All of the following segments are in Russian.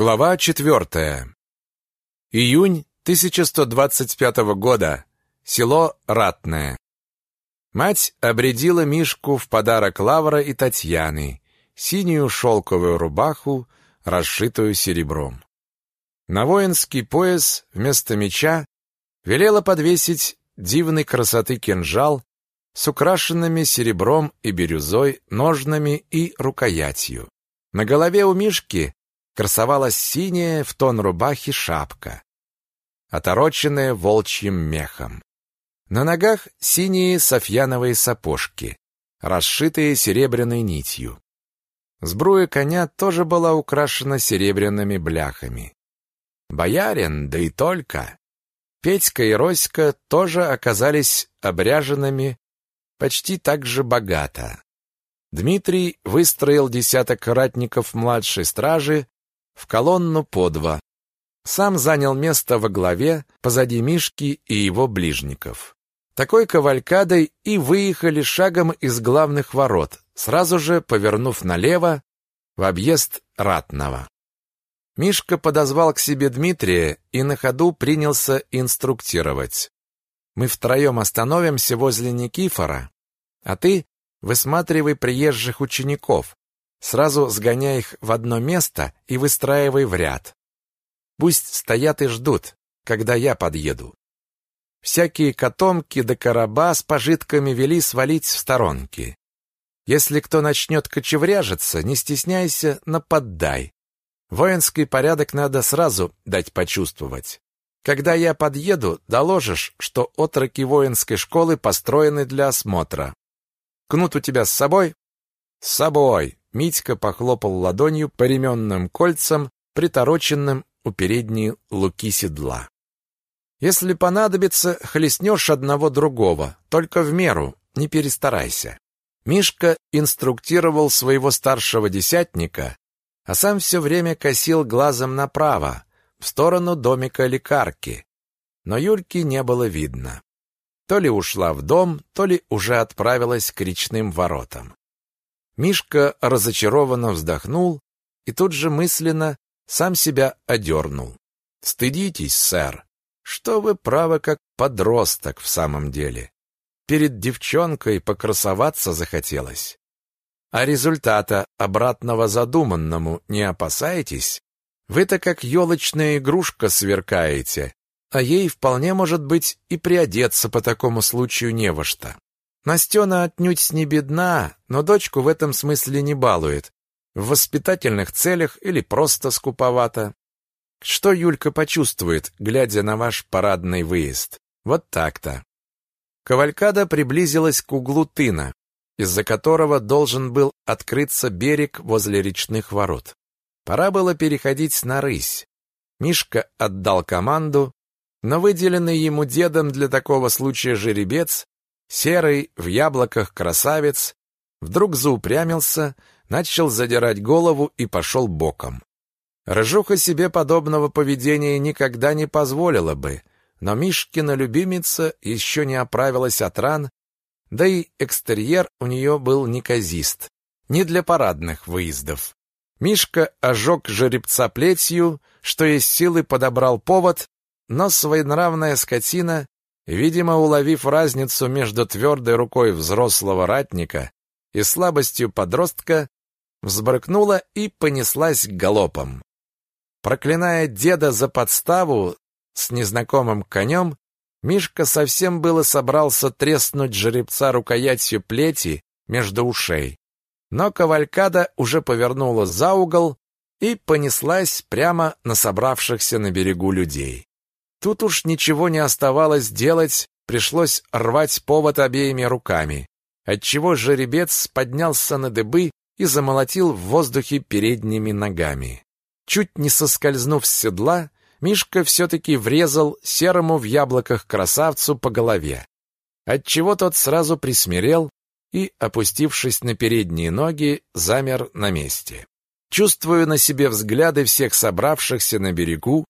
Глава четвертая. Июнь 1125 года. Село Ратное. Мать обредила Мишку в подарок Лавра и Татьяны, синюю шелковую рубаху, расшитую серебром. На воинский пояс вместо меча велела подвесить дивной красоты кинжал с украшенными серебром и бирюзой ножнами и рукоятью. На голове у Мишки красовалась синяя в тон рубахи шапка, отороченная волчьим мехом. На ногах синие софьяновые сапожки, расшитые серебряной нитью. Сбруя коня тоже была украшена серебряными бляхами. Боярин, да и только. Петька и Роська тоже оказались обряженными почти так же богато. Дмитрий выстроил десяток ратников младшей стражи в колонну по два. Сам занял место во главе, позади Мишки и его ближников. Такой кавалькадой и выехали шагом из главных ворот, сразу же повернув налево в объезд Ратного. Мишка подозвал к себе Дмитрия и на ходу принялся инструктировать. «Мы втроем остановимся возле Никифора, а ты высматривай приезжих учеников, Сразу сгоняй их в одно место и выстраивай в ряд. Пусть стоят и ждут, когда я подъеду. Всякие котомки да короба с пожитками вели свалить в сторонки. Если кто начнет кочевряжиться, не стесняйся, нападдай. Воинский порядок надо сразу дать почувствовать. Когда я подъеду, доложишь, что отроки воинской школы построены для осмотра. Кнут у тебя с собой? С собой. Митька похлопал ладонью по ременным кольцам, притороченным у передней луки седла. Если понадобится, хлестнешь одного другого, только в меру, не перестарайся. Мишка инструктировал своего старшего десятника, а сам все время косил глазом направо, в сторону домика лекарки. Но Юльки не было видно. То ли ушла в дом, то ли уже отправилась к речным воротам. Мишка разочарованно вздохнул и тут же мысленно сам себя одернул. «Стыдитесь, сэр, что вы правы как подросток в самом деле. Перед девчонкой покрасоваться захотелось. А результата обратного задуманному не опасаетесь? Вы-то как елочная игрушка сверкаете, а ей вполне может быть и приодеться по такому случаю не во что. Настена отнюдь не бедна, но дочку в этом смысле не балует. В воспитательных целях или просто скуповато. Что Юлька почувствует, глядя на ваш парадный выезд? Вот так-то. Кавалькада приблизилась к углу тына, из-за которого должен был открыться берег возле речных ворот. Пора было переходить на рысь. Мишка отдал команду, но выделенный ему дедом для такого случая жеребец Серый, в яблоках красавец, вдруг заупрямился, начал задирать голову и пошел боком. Рыжуха себе подобного поведения никогда не позволила бы, но Мишкина любимица еще не оправилась от ран, да и экстерьер у нее был неказист, не для парадных выездов. Мишка ожег жеребца плетью, что из силы подобрал повод, но своенравная скотина Видимо, уловив разницу между твердой рукой взрослого ратника и слабостью подростка, взбрыкнула и понеслась галопом. Проклиная деда за подставу с незнакомым конем, Мишка совсем было собрался треснуть жеребца рукоятью плети между ушей. Но кавалькада уже повернула за угол и понеслась прямо на собравшихся на берегу людей. Тут уж ничего не оставалось делать, пришлось рвать повод обеими руками, отчего жеребец поднялся на дыбы и замолотил в воздухе передними ногами. Чуть не соскользнув с седла, Мишка все-таки врезал серому в яблоках красавцу по голове, отчего тот сразу присмирел и, опустившись на передние ноги, замер на месте. Чувствуя на себе взгляды всех собравшихся на берегу,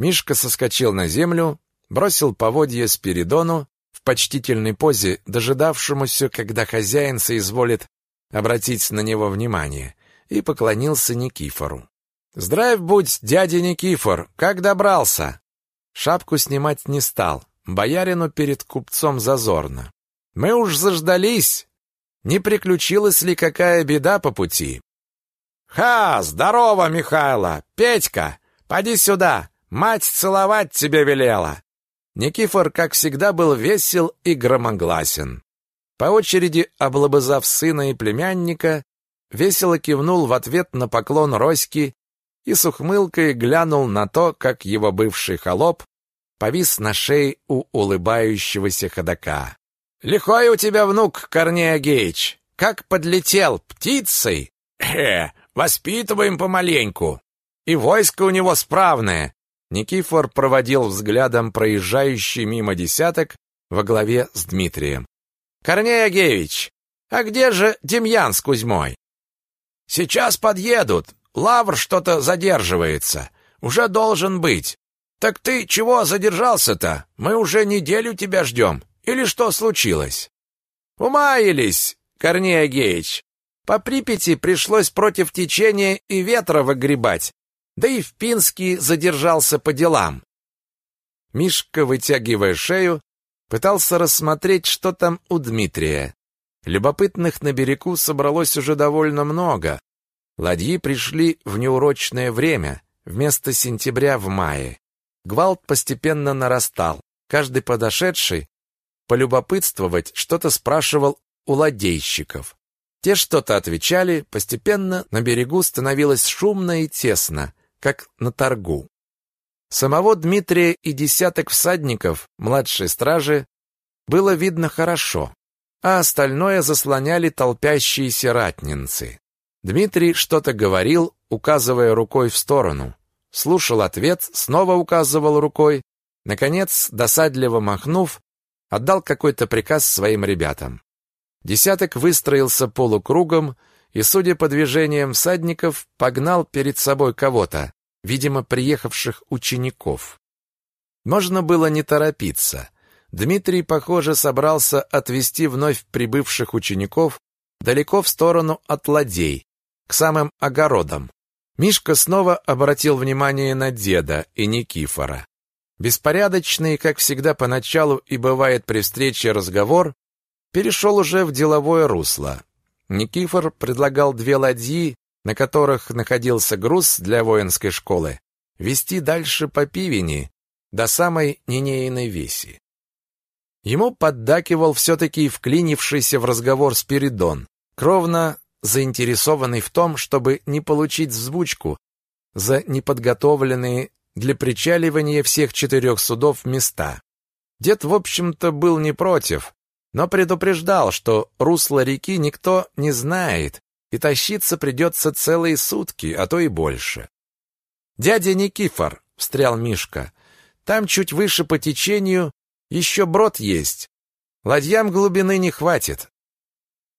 Мишка соскочил на землю, бросил поводья Спиридону в почтительной позе, дожидавшемуся, когда хозяин соизволит обратить на него внимание, и поклонился Никифору. Здрав будь, дядя Никифор, как добрался? Шапку снимать не стал. Боярину перед купцом зазорно. Мы уж заждались. Не приключилась ли какая беда по пути? Ха, здорово, Михайло. Петька, поди сюда. Мать целовать тебе велела. Никифор, как всегда, был весел и громогласен. По очереди облобызав сына и племянника, весело кивнул в ответ на поклон Роськи и с ухмылкой глянул на то, как его бывший холоп повис на шее у улыбающегося ходока. «Лихой у тебя внук, Корнея Геич! Как подлетел, птицей! Э, воспитываем помаленьку! И войско у него справное!» Никифор проводил взглядом проезжающий мимо десяток во главе с Дмитрием. «Корнея Геич, а где же Демьян с Кузьмой?» «Сейчас подъедут. Лавр что-то задерживается. Уже должен быть. «Так ты чего задержался-то? Мы уже неделю тебя ждем. Или что случилось?» «Умаялись, Корней Агеич. По Припяти пришлось против течения и ветра выгребать, да и в Пинске задержался по делам». Мишка, вытягивая шею, пытался рассмотреть, что там у Дмитрия. Любопытных на берегу собралось уже довольно много. Ладьи пришли в неурочное время, вместо сентября в мае. Гвалт постепенно нарастал. Каждый подошедший полюбопытствовать что-то спрашивал у ладейщиков. Те что-то отвечали, постепенно на берегу становилось шумно и тесно, как на торгу. Самого Дмитрия и десяток всадников младшей стражи было видно хорошо, а остальное заслоняли толпящиеся ратнинцы. Дмитрий что-то говорил, указывая рукой в сторону слушал ответ, снова указывал рукой, наконец, досадливо махнув, отдал какой-то приказ своим ребятам. Десяток выстроился полукругом и, судя по движениям всадников, погнал перед собой кого-то, видимо, приехавших учеников. Можно было не торопиться. Дмитрий, похоже, собрался отвести вновь прибывших учеников далеко в сторону от ладей, к самым огородам, Мишка снова обратил внимание на деда и Никифора. Беспорядочный, как всегда поначалу и бывает при встрече разговор, перешел уже в деловое русло. Никифор предлагал две ладьи, на которых находился груз для воинской школы, вести дальше по Пивени, до самой Нинейной веси. Ему поддакивал все-таки вклинившийся в разговор Спиридон, кровно заинтересованный в том, чтобы не получить взбучку за неподготовленные для причаливания всех четырех судов места. Дед, в общем-то, был не против, но предупреждал, что русло реки никто не знает, и тащиться придется целые сутки, а то и больше. «Дядя Никифор», — встрял Мишка, — «там чуть выше по течению еще брод есть. Ладьям глубины не хватит».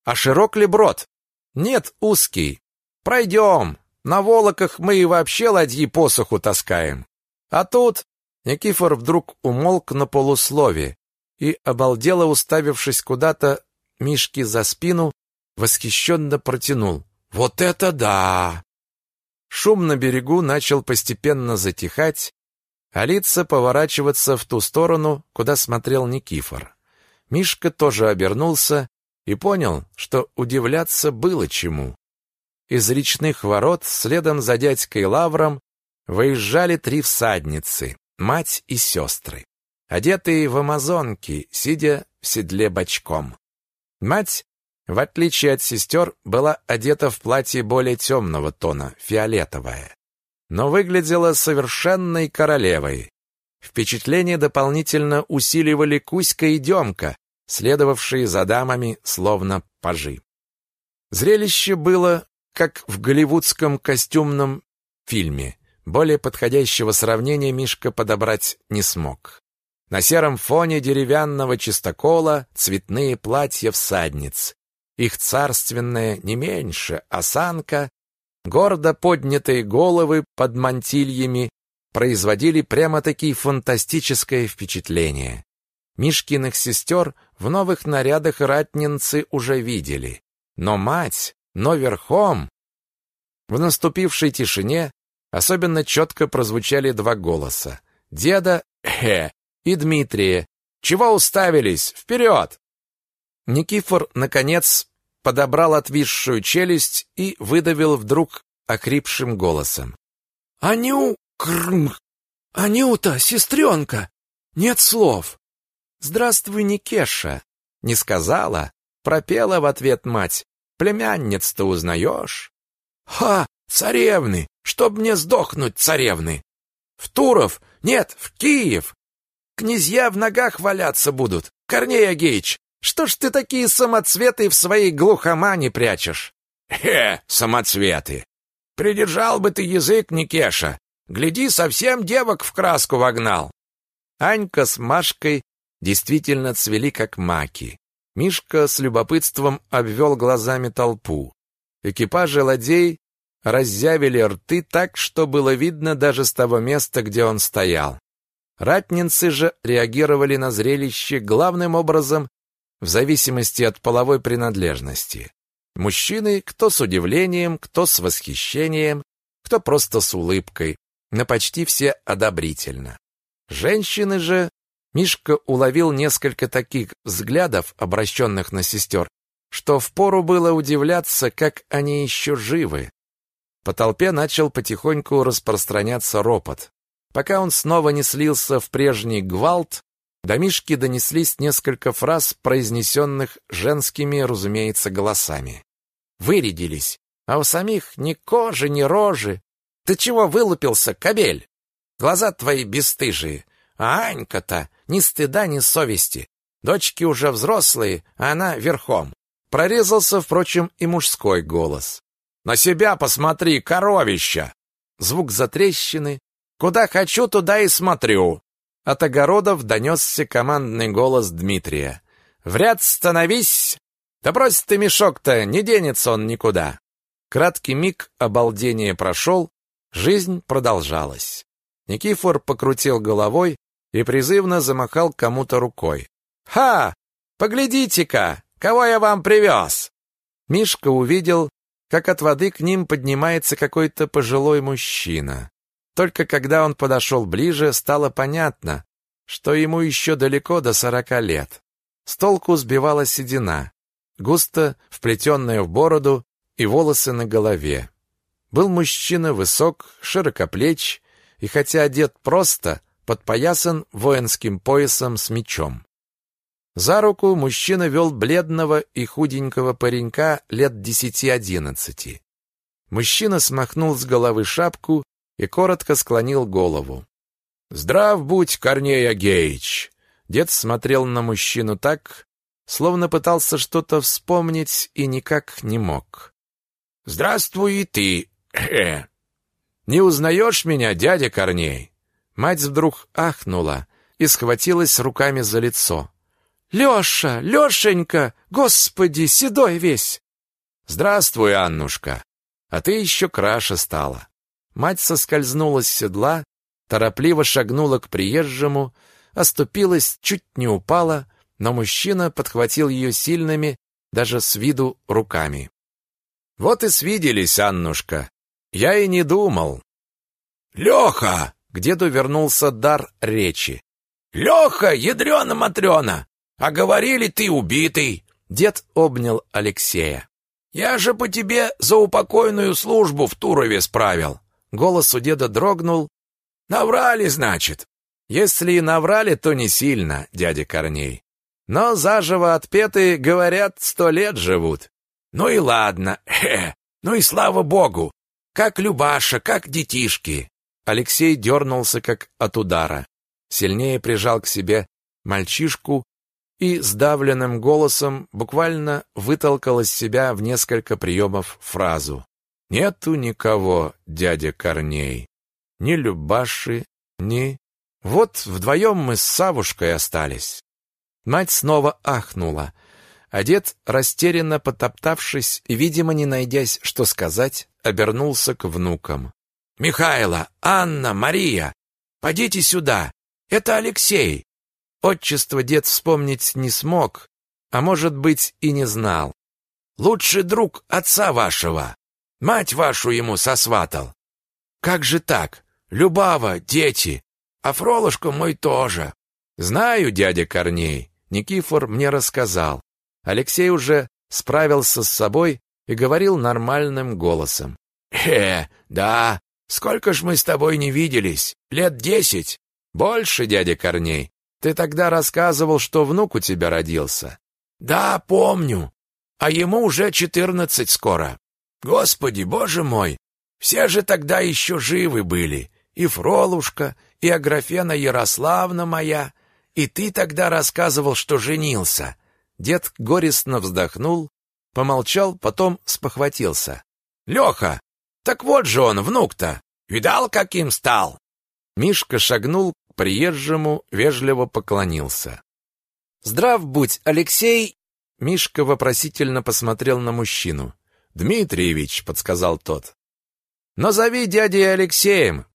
«А широк ли брод?» Нет, узкий. Пройдем. На волоках мы и вообще ладьи посоху таскаем. А тут Никифор вдруг умолк на полуслове и, обалдело уставившись куда-то Мишке за спину, восхищенно протянул. «Вот это да!» Шум на берегу начал постепенно затихать, а лица поворачиваться в ту сторону, куда смотрел Никифор. Мишка тоже обернулся и понял, что удивляться было чему. Из речных ворот следом за дядькой Лавром выезжали три всадницы, мать и сестры, одетые в амазонки, сидя в седле бочком. Мать, в отличие от сестер, была одета в платье более темного тона, фиолетовое, но выглядела совершенной королевой. Впечатление дополнительно усиливали Кузька и Демка, следовавшие за дамами словно пажи. Зрелище было как в голливудском костюмном фильме. Более подходящего сравнения Мишка подобрать не смог. На сером фоне деревянного чистокола цветные платья всадниц. Их царственная не меньше осанка, гордо поднятые головы под мантильями производили прямо-таки фантастическое впечатление. Мишкиных сестер в новых нарядах ратнинцы уже видели. Но мать, но верхом... В наступившей тишине Особенно четко прозвучали два голоса. Деда «Хе» и Дмитрия «Чего уставились? Вперед!» Никифор, наконец, подобрал отвисшую челюсть и выдавил вдруг охрипшим голосом. «Аню... Крм... Анюта, сестренка! Нет слов!» «Здравствуй, Никеша!» Не сказала, пропела в ответ мать. «Племянниц-то узнаешь?» «Ха! Царевны! Чтоб мне сдохнуть, царевны! В Туров! Нет, в Киев! Князья в ногах валяться будут! Корней Агеич, что ж ты такие самоцветы в своей глухомане прячешь?» «Хе, самоцветы! Придержал бы ты язык, Никеша! Гляди, совсем девок в краску вогнал!» Анька с Машкой действительно цвели как маки. Мишка с любопытством обвел глазами толпу. Экипажи ладей раззявили рты так, что было видно даже с того места, где он стоял. Ратнинцы же реагировали на зрелище главным образом в зависимости от половой принадлежности. Мужчины кто с удивлением, кто с восхищением, кто просто с улыбкой, но почти все одобрительно. Женщины же Мишка уловил несколько таких взглядов, обращенных на сестер, что впору было удивляться, как они еще живы. По толпе начал потихоньку распространяться ропот. Пока он снова не слился в прежний гвалт, до Мишки донеслись несколько фраз, произнесенных женскими, разумеется, голосами. Вырядились, а у самих ни кожи, ни рожи. Ты чего вылупился, кобель? Глаза твои бесстыжие. А Анька-то ни стыда, ни совести. Дочки уже взрослые, а она верхом. Прорезался, впрочем, и мужской голос. «На себя посмотри, коровища!» Звук затрещины. «Куда хочу, туда и смотрю!» От огородов донесся командный голос Дмитрия. «В ряд становись! Да брось ты мешок-то, не денется он никуда!» Краткий миг обалдения прошел, жизнь продолжалась. Никифор покрутил головой, и призывно замахал кому-то рукой. «Ха! Поглядите-ка, кого я вам привез!» Мишка увидел, как от воды к ним поднимается какой-то пожилой мужчина. Только когда он подошел ближе, стало понятно, что ему еще далеко до сорока лет. С толку сбивала седина, густо вплетенная в бороду и волосы на голове. Был мужчина высок, широкоплеч, и хотя одет просто, подпоясан воинским поясом с мечом. За руку мужчина вел бледного и худенького паренька лет десяти-одиннадцати. Мужчина смахнул с головы шапку и коротко склонил голову. «Здрав будь, Корней Агеич!» Дед смотрел на мужчину так, словно пытался что-то вспомнить и никак не мог. «Здравствуй и ты! Не узнаешь меня, дядя Корней?» Мать вдруг ахнула и схватилась руками за лицо. «Леша! Лешенька! Господи, седой весь!» «Здравствуй, Аннушка! А ты еще краше стала!» Мать соскользнула с седла, торопливо шагнула к приезжему, оступилась, чуть не упала, но мужчина подхватил ее сильными, даже с виду, руками. «Вот и свиделись, Аннушка! Я и не думал!» «Леха!» К деду вернулся дар речи. «Леха, ядрена-матрена! А говорили, ты убитый!» Дед обнял Алексея. «Я же по тебе за упокойную службу в Турове справил!» Голос у деда дрогнул. «Наврали, значит!» «Если и наврали, то не сильно, дядя Корней. Но заживо отпетые, говорят, сто лет живут. Ну и ладно, хе, ну и слава богу! Как Любаша, как детишки!» Алексей дернулся, как от удара. Сильнее прижал к себе мальчишку и сдавленным голосом буквально вытолкал из себя в несколько приемов фразу. «Нету никого, дядя Корней. Ни Любаши, ни... Вот вдвоем мы с Савушкой остались». Мать снова ахнула, а дед, растерянно потоптавшись и, видимо, не найдясь, что сказать, обернулся к внукам. Михайло, Анна, Мария, подите сюда. Это Алексей. Отчество дед вспомнить не смог, а может быть и не знал. Лучший друг отца вашего. Мать вашу ему сосватал. Как же так? Любава, дети, а Фролушка мой тоже. Знаю, дядя Корней, Никифор мне рассказал. Алексей уже справился с собой и говорил нормальным голосом. «Э, да, сколько ж мы с тобой не виделись? Лет десять? Больше, дядя Корней. Ты тогда рассказывал, что внук у тебя родился». «Да, помню. А ему уже четырнадцать скоро. Господи, боже мой, все же тогда еще живы были. И Фролушка, и Аграфена Ярославна моя. И ты тогда рассказывал, что женился. Дед горестно вздохнул, помолчал, потом спохватился. Леха, так вот же он, внук-то. Видал, каким стал? Мишка шагнул к приезжему, вежливо поклонился. Здрав будь, Алексей. Мишка вопросительно посмотрел на мужчину. Дмитриевич, подсказал тот. Но зови дядей Алексеем.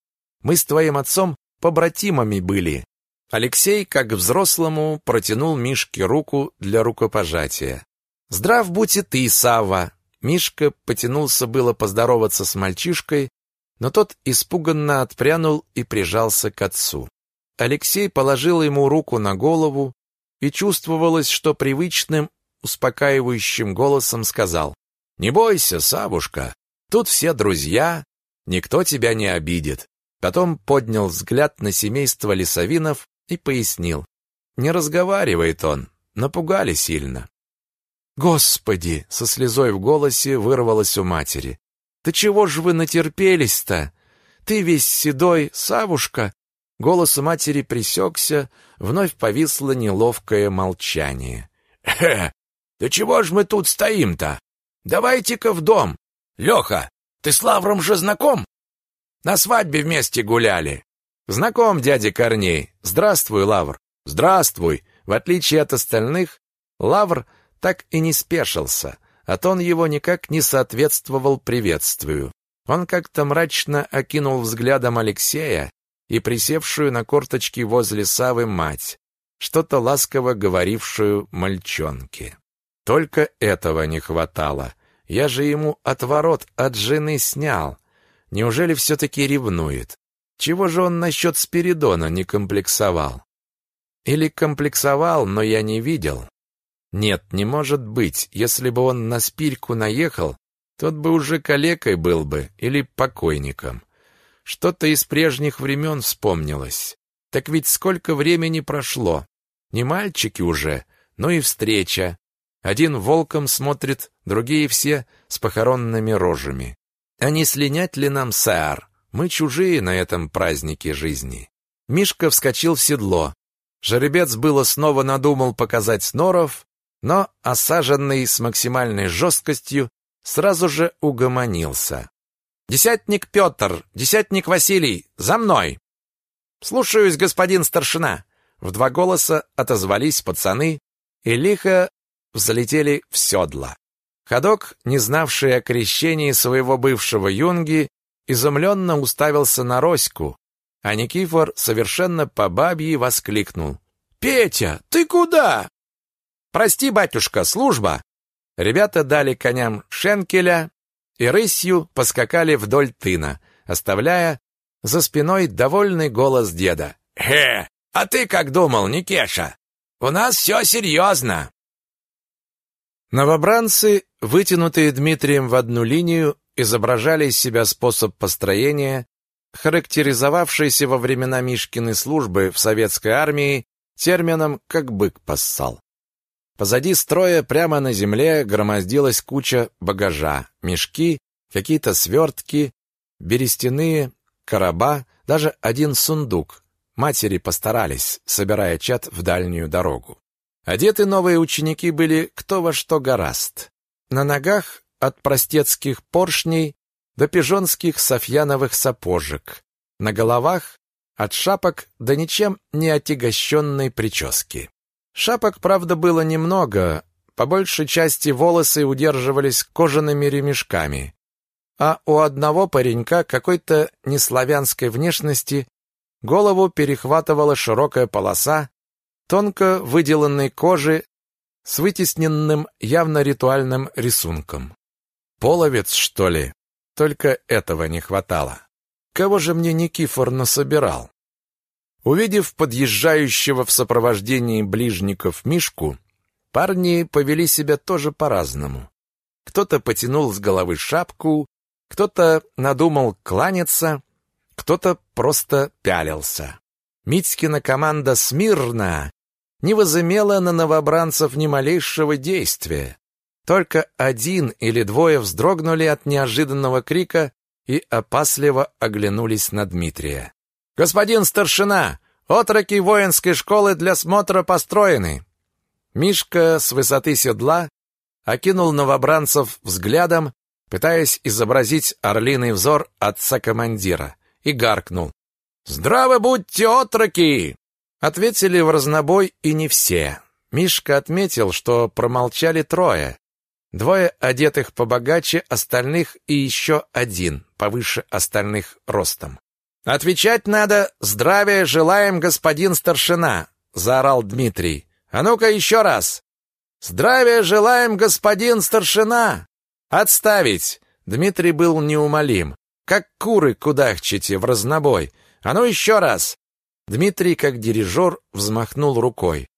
Мы с твоим отцом побратимами были. Алексей, как взрослому, протянул Мишке руку для рукопожатия. «Здрав будь и ты, Савва!» Мишка потянулся было поздороваться с мальчишкой, но тот испуганно отпрянул и прижался к отцу. Алексей положил ему руку на голову, и чувствовалось, что привычным, успокаивающим голосом сказал, «Не бойся, Савушка, тут все друзья, никто тебя не обидит». Потом поднял взгляд на семейство лесовинов и пояснил. Не разговаривает он, напугали сильно. Господи, со слезой в голосе вырвалось у матери. Да чего ж вы натерпелись-то? Ты весь седой, Савушка. Голос матери пресекся, вновь повисло неловкое молчание. Э, да чего ж мы тут стоим-то? Давайте-ка в дом. Леха, ты с Лавром же знаком? На свадьбе вместе гуляли. Знаком, дядя Корней. Здравствуй, Лавр. Здравствуй. В отличие от остальных, Лавр так и не спешился, а тон его никак не соответствовал приветствию. Он как-то мрачно окинул взглядом Алексея и присевшую на корточки возле Савы мать, что-то ласково говорившую мальчонке. Только этого не хватало. Я же ему отворот от жены снял. Неужели все-таки ревнует? Чего же он насчет Спиридона не комплексовал? Или комплексовал, но я не видел? Нет, не может быть. Если бы он на Спирьку наехал, тот бы уже калекой был бы или покойником. Что-то из прежних времен вспомнилось. Так ведь сколько времени прошло. Не мальчики уже, но и встреча. Один волком смотрит, другие все с похоронными рожами. А не слинять ли нам, сэр? Мы чужие на этом празднике жизни. Мишка вскочил в седло. Жеребец было снова надумал показать сноров, но, осаженный с максимальной жесткостью, сразу же угомонился. «Десятник Петр, десятник Василий, за мной!» «Слушаюсь, господин старшина!» В два голоса отозвались пацаны и лихо взлетели в седла. Ходок, не знавший о крещении своего бывшего юнги, изумленно уставился на Роську, а Никифор совершенно по бабьи воскликнул. «Петя, ты куда?» «Прости, батюшка, служба!» Ребята дали коням шенкеля и рысью поскакали вдоль тына, оставляя за спиной довольный голос деда. «Э, а ты как думал, Никеша? У нас все серьезно!» Новобранцы, вытянутые Дмитрием в одну линию, изображали из себя способ построения, характеризовавшийся во времена Мишкиной службы в советской армии термином «как бык поссал». Позади строя прямо на земле громоздилась куча багажа, мешки, какие-то свертки, берестяные, короба, даже один сундук. Матери постарались, собирая чат в дальнюю дорогу. Одеты новые ученики были кто во что гораст. На ногах от простецких поршней до пижонских софьяновых сапожек, на головах от шапок до ничем не отягощенной прически. Шапок, правда, было немного, по большей части волосы удерживались кожаными ремешками, а у одного паренька какой-то неславянской внешности голову перехватывала широкая полоса тонко выделанной кожи с вытесненным явно ритуальным рисунком. Половец, что ли? Только этого не хватало. кого же мне Никифор насобирал? Увидев подъезжающего в сопровождении ближников Мишку, парни повели себя тоже по-разному. Кто-то потянул с головы шапку, кто-то надумал кланяться, кто-то просто пялился. Митькина команда «Смирно» не возымела на новобранцев ни малейшего действия. Только один или двое вздрогнули от неожиданного крика и опасливо оглянулись на Дмитрия. «Господин старшина, отроки воинской школы для смотра построены!» Мишка с высоты седла окинул новобранцев взглядом, пытаясь изобразить орлиный взор отца-командира, и гаркнул. «Здравы будьте, отроки!» Ответили в разнобой и не все. Мишка отметил, что промолчали трое. Двое одетых побогаче остальных и еще один, повыше остальных ростом. «Отвечать надо «Здравия желаем, господин старшина!» — заорал Дмитрий. «А ну-ка еще раз!» «Здравия желаем, господин старшина!» «Отставить!» Дмитрий был неумолим. «Как куры кудахчете в разнобой! А ну еще раз!» Дмитрий, как дирижер, взмахнул рукой.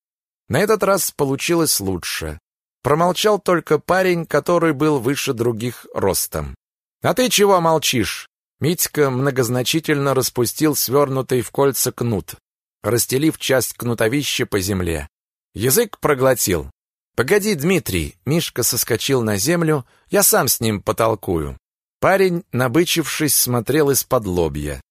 На этот раз получилось лучше. Промолчал только парень, который был выше других ростом. «А ты чего молчишь?» Митька многозначительно распустил свернутый в кольца кнут, расстелив часть кнутовища по земле. Язык проглотил. «Погоди, Дмитрий!» Мишка соскочил на землю. «Я сам с ним потолкую». Парень, набычившись, смотрел из-под лобья.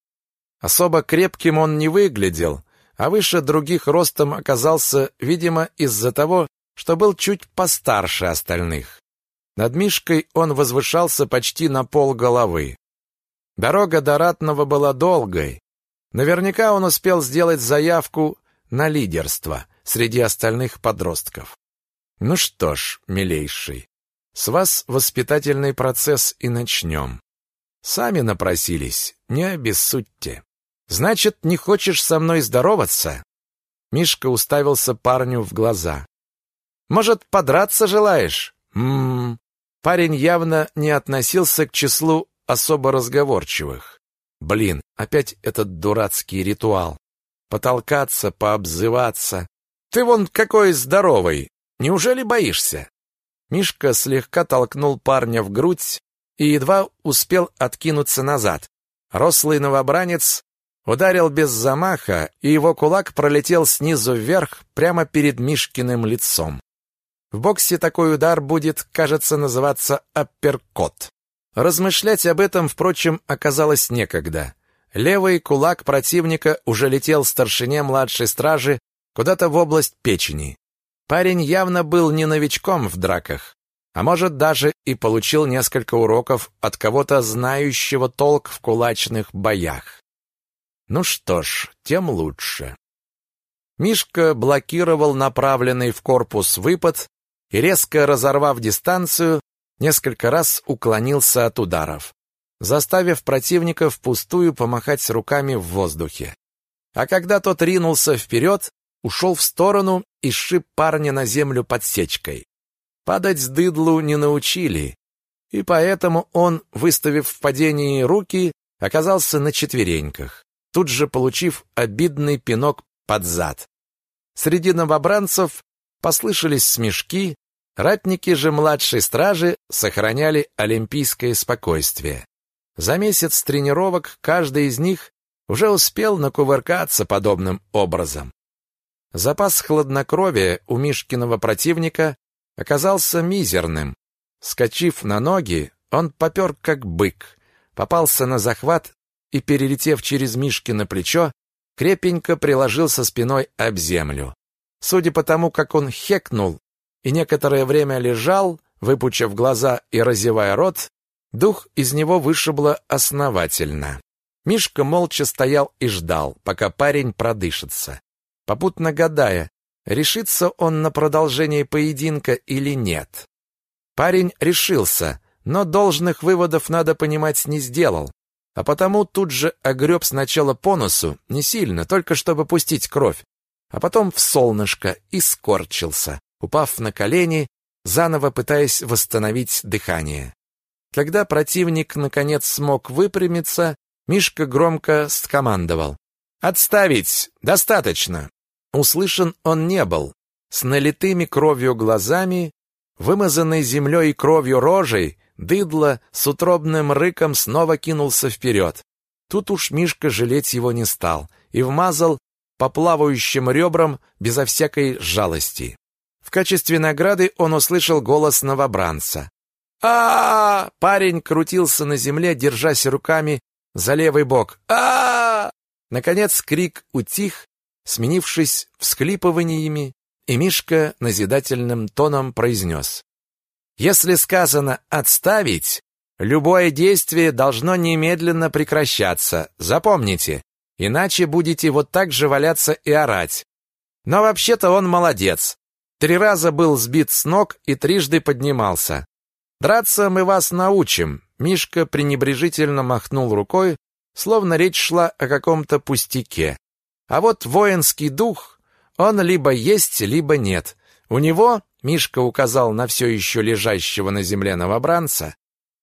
Особо крепким он не выглядел, а выше других ростом оказался, видимо, из-за того, что был чуть постарше остальных. Над Мишкой он возвышался почти на пол головы. Дорога до Ратного была долгой. Наверняка он успел сделать заявку на лидерство среди остальных подростков. Ну что ж, милейший, с вас воспитательный процесс и начнем. Сами напросились, не обессудьте. Значит, не хочешь со мной здороваться? Мишка уставился парню в глаза. Может, подраться желаешь? Мм. Парень явно не относился к числу особо разговорчивых. Блин, опять этот дурацкий ритуал. Потолкаться, пообзываться. Ты вон какой здоровый. Неужели боишься? Мишка слегка толкнул парня в грудь и едва успел откинуться назад. Рослый новобранец ударил без замаха, и его кулак пролетел снизу вверх прямо перед Мишкиным лицом. В боксе такой удар будет, кажется, называться апперкот. Размышлять об этом, впрочем, оказалось некогда. Левый кулак противника уже летел старшине младшей стражи куда-то в область печени. Парень явно был не новичком в драках, а может даже и получил несколько уроков от кого-то знающего толк в кулачных боях. Ну что ж, тем лучше. Мишка блокировал направленный в корпус выпад и, резко разорвав дистанцию, несколько раз уклонился от ударов, заставив противника впустую помахать руками в воздухе. А когда тот ринулся вперед, ушел в сторону и сшиб парня на землю подсечкой. Падать с дыдлу не научили, и поэтому он, выставив в падении руки, оказался на четвереньках, тут же получив обидный пинок под зад. Среди новобранцев послышались смешки, Ратники же младшей стражи сохраняли олимпийское спокойствие. За месяц тренировок каждый из них уже успел накувыркаться подобным образом. Запас хладнокровия у Мишкиного противника оказался мизерным. Скочив на ноги, он попер как бык, попался на захват и, перелетев через Мишкино плечо, крепенько приложился спиной об землю. Судя по тому, как он хекнул и некоторое время лежал, выпучив глаза и разевая рот, дух из него вышибло основательно. Мишка молча стоял и ждал, пока парень продышится, попутно гадая, решится он на продолжение поединка или нет. Парень решился, но должных выводов, надо понимать, не сделал, а потому тут же огреб сначала по носу, не сильно, только чтобы пустить кровь, а потом в солнышко и скорчился, упав на колени, заново пытаясь восстановить дыхание. Когда противник наконец смог выпрямиться, Мишка громко скомандовал. «Отставить! Достаточно!» Услышан он не был. С налитыми кровью глазами, вымазанной землей и кровью рожей, дыдло с утробным рыком снова кинулся вперед. Тут уж Мишка жалеть его не стал и вмазал по плавающим ребрам безо всякой жалости. В качестве награды он услышал голос новобранца. а, -а, -а Парень крутился на земле, держась руками за левый бок. а, Наконец крик утих, сменившись всхлипываниями, и Мишка назидательным тоном произнес. «Если сказано «отставить», любое действие должно немедленно прекращаться. Запомните, иначе будете вот так же валяться и орать. Но вообще-то он молодец. Три раза был сбит с ног и трижды поднимался. Драться мы вас научим. Мишка пренебрежительно махнул рукой, словно речь шла о каком-то пустяке. А вот воинский дух, он либо есть, либо нет. У него, Мишка указал на все еще лежащего на земле новобранца,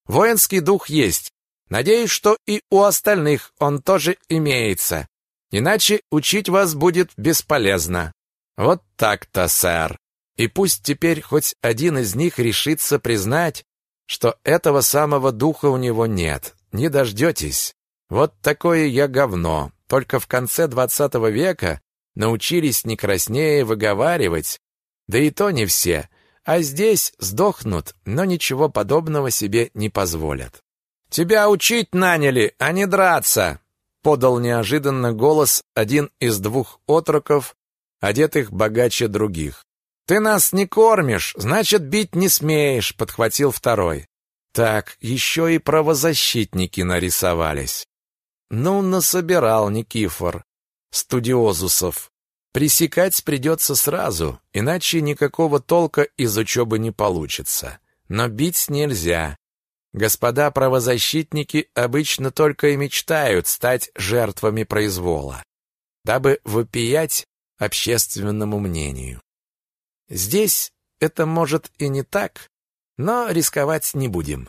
воинский дух есть. Надеюсь, что и у остальных он тоже имеется. Иначе учить вас будет бесполезно. Вот так-то, сэр. И пусть теперь хоть один из них решится признать, что этого самого духа у него нет. Не дождетесь. Вот такое я говно. Только в конце двадцатого века научились не краснее выговаривать. Да и то не все. А здесь сдохнут, но ничего подобного себе не позволят. «Тебя учить наняли, а не драться!» подал неожиданно голос один из двух отроков, одетых богаче других. «Ты нас не кормишь, значит, бить не смеешь», — подхватил второй. Так, еще и правозащитники нарисовались. Ну, насобирал Никифор студиозусов. Пресекать придется сразу, иначе никакого толка из учебы не получится. Но бить нельзя. Господа правозащитники обычно только и мечтают стать жертвами произвола, дабы вопиять общественному мнению. Здесь это может и не так, но рисковать не будем.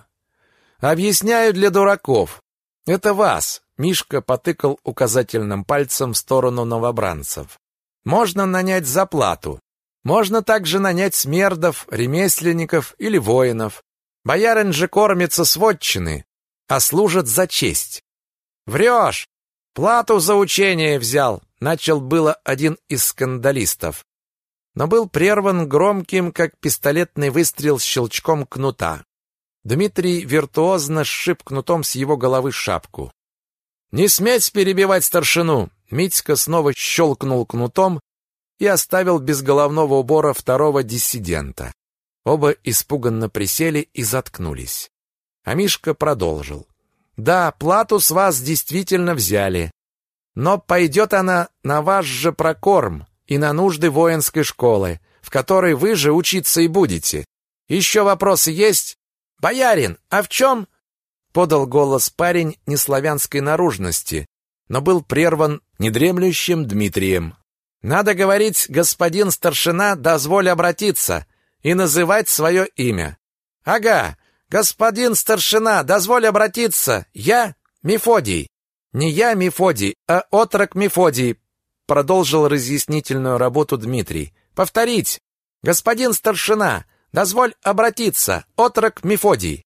Объясняю для дураков. Это вас, Мишка потыкал указательным пальцем в сторону новобранцев. Можно нанять за плату. Можно также нанять смердов, ремесленников или воинов. Боярин же кормится с вотчины, а служит за честь. Врешь! Плату за учение взял, начал было один из скандалистов но был прерван громким, как пистолетный выстрел, щелчком кнута. Дмитрий виртуозно сшиб кнутом с его головы шапку. «Не сметь перебивать старшину!» Митька снова щелкнул кнутом и оставил без головного убора второго диссидента. Оба испуганно присели и заткнулись. А Мишка продолжил. «Да, плату с вас действительно взяли. Но пойдет она на ваш же прокорм, и на нужды воинской школы, в которой вы же учиться и будете. Еще вопросы есть? Боярин, а в чем?» Подал голос парень неславянской наружности, но был прерван недремлющим Дмитрием. «Надо говорить, господин старшина, дозволь обратиться и называть свое имя». «Ага, господин старшина, дозволь обратиться, я Мефодий». «Не я Мефодий, а отрок Мефодий», продолжил разъяснительную работу Дмитрий. Повторить. Господин старшина, дозволь обратиться. Отрок Мефодий.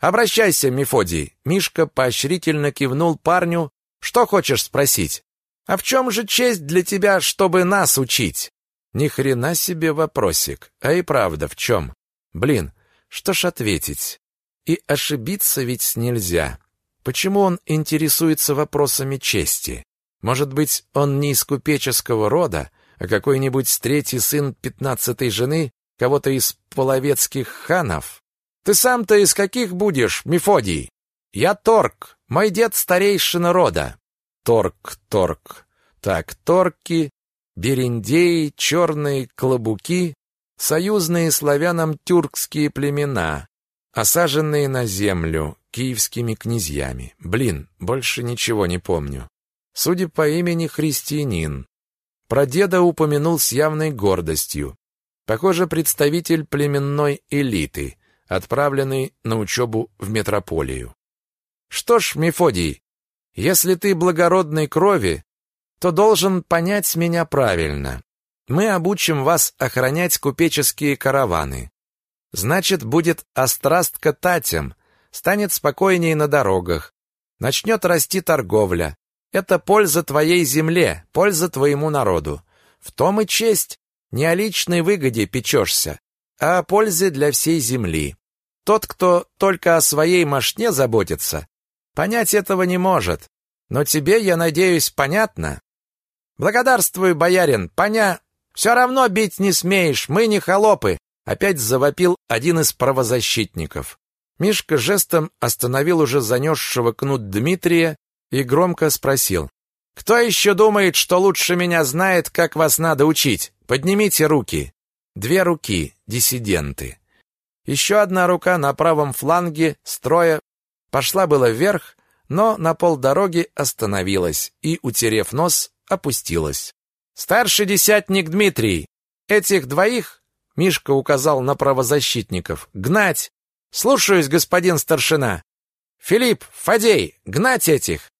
Обращайся, Мефодий. Мишка поощрительно кивнул парню. Что хочешь спросить? А в чем же честь для тебя, чтобы нас учить? Ни хрена себе вопросик. А и правда, в чем? Блин, что ж ответить? И ошибиться ведь нельзя. Почему он интересуется вопросами чести? Может быть, он не из купеческого рода, а какой-нибудь третий сын пятнадцатой жены кого-то из половецких ханов? Ты сам-то из каких будешь, Мефодий? Я Торг, мой дед старейшина рода. Торг, Торг. Так, торки, берендеи, черные клобуки, союзные славянам тюркские племена, осаженные на землю киевскими князьями. Блин, больше ничего не помню. Судя по имени христианин. Про деда упомянул с явной гордостью. Похоже, представитель племенной элиты, отправленный на учебу в метрополию. Что ж, Мефодий, Если ты благородной крови, то должен понять меня правильно. Мы обучим вас охранять купеческие караваны. Значит, будет острастка татям, станет спокойнее на дорогах, начнет расти торговля. Это польза твоей земле, польза твоему народу. В том и честь, не о личной выгоде печешься, а о пользе для всей земли. Тот, кто только о своей мошне заботится, понять этого не может. Но тебе, я надеюсь, понятно? Благодарствую, боярин, поня... Все равно бить не смеешь, мы не холопы, опять завопил один из правозащитников. Мишка жестом остановил уже занесшего кнут Дмитрия и громко спросил. «Кто еще думает, что лучше меня знает, как вас надо учить? Поднимите руки». Две руки, диссиденты. Еще одна рука на правом фланге строя пошла было вверх, но на полдороги остановилась и, утерев нос, опустилась. «Старший десятник Дмитрий! Этих двоих, — Мишка указал на правозащитников, — гнать! Слушаюсь, господин старшина! Филипп, Фадей, гнать этих!»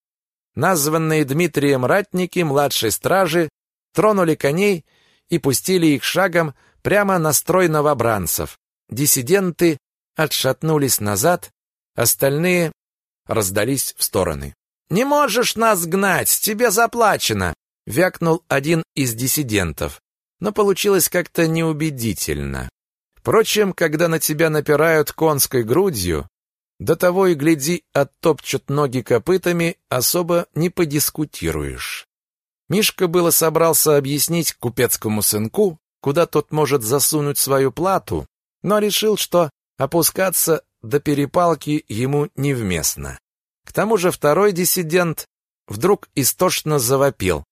Названные Дмитрием ратники младшей стражи тронули коней и пустили их шагом прямо на строй новобранцев, Диссиденты отшатнулись назад, остальные раздались в стороны. «Не можешь нас гнать, тебе заплачено!» — вякнул один из диссидентов, но получилось как-то неубедительно. Впрочем, когда на тебя напирают конской грудью, до того и гляди, оттопчут ноги копытами, особо не подискутируешь. Мишка было собрался объяснить купецкому сынку, куда тот может засунуть свою плату, но решил, что опускаться до перепалки ему невместно. К тому же второй диссидент вдруг истошно завопил.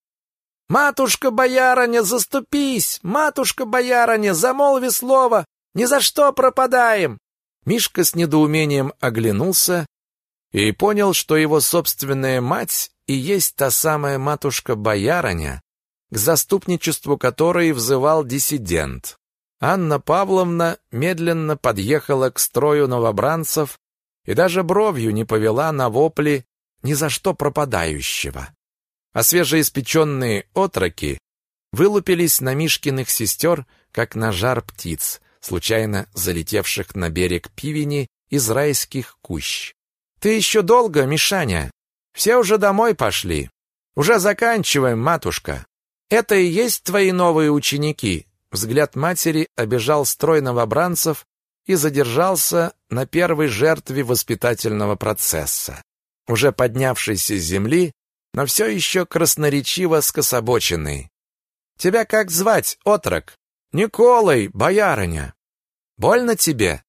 «Матушка-боярыня, заступись! Матушка-боярыня, замолви слово! Ни за что пропадаем!» Мишка с недоумением оглянулся и понял, что его собственная мать и есть та самая матушка-боярыня, к заступничеству которой взывал диссидент. Анна Павловна медленно подъехала к строю новобранцев и даже бровью не повела на вопли ни за что пропадающего. А свежеиспеченные отроки вылупились на Мишкиных сестер, как на жар птиц, случайно залетевших на берег пивени из райских кущ. «Ты еще долго, Мишаня? Все уже домой пошли. Уже заканчиваем, матушка. Это и есть твои новые ученики, Взгляд матери обежал строй новобранцев и задержался на первой жертве воспитательного процесса. Уже поднявшийся с земли, но все еще красноречиво скособоченный. «Тебя как звать, отрок?» «Николай, боярыня!» «Больно тебе?»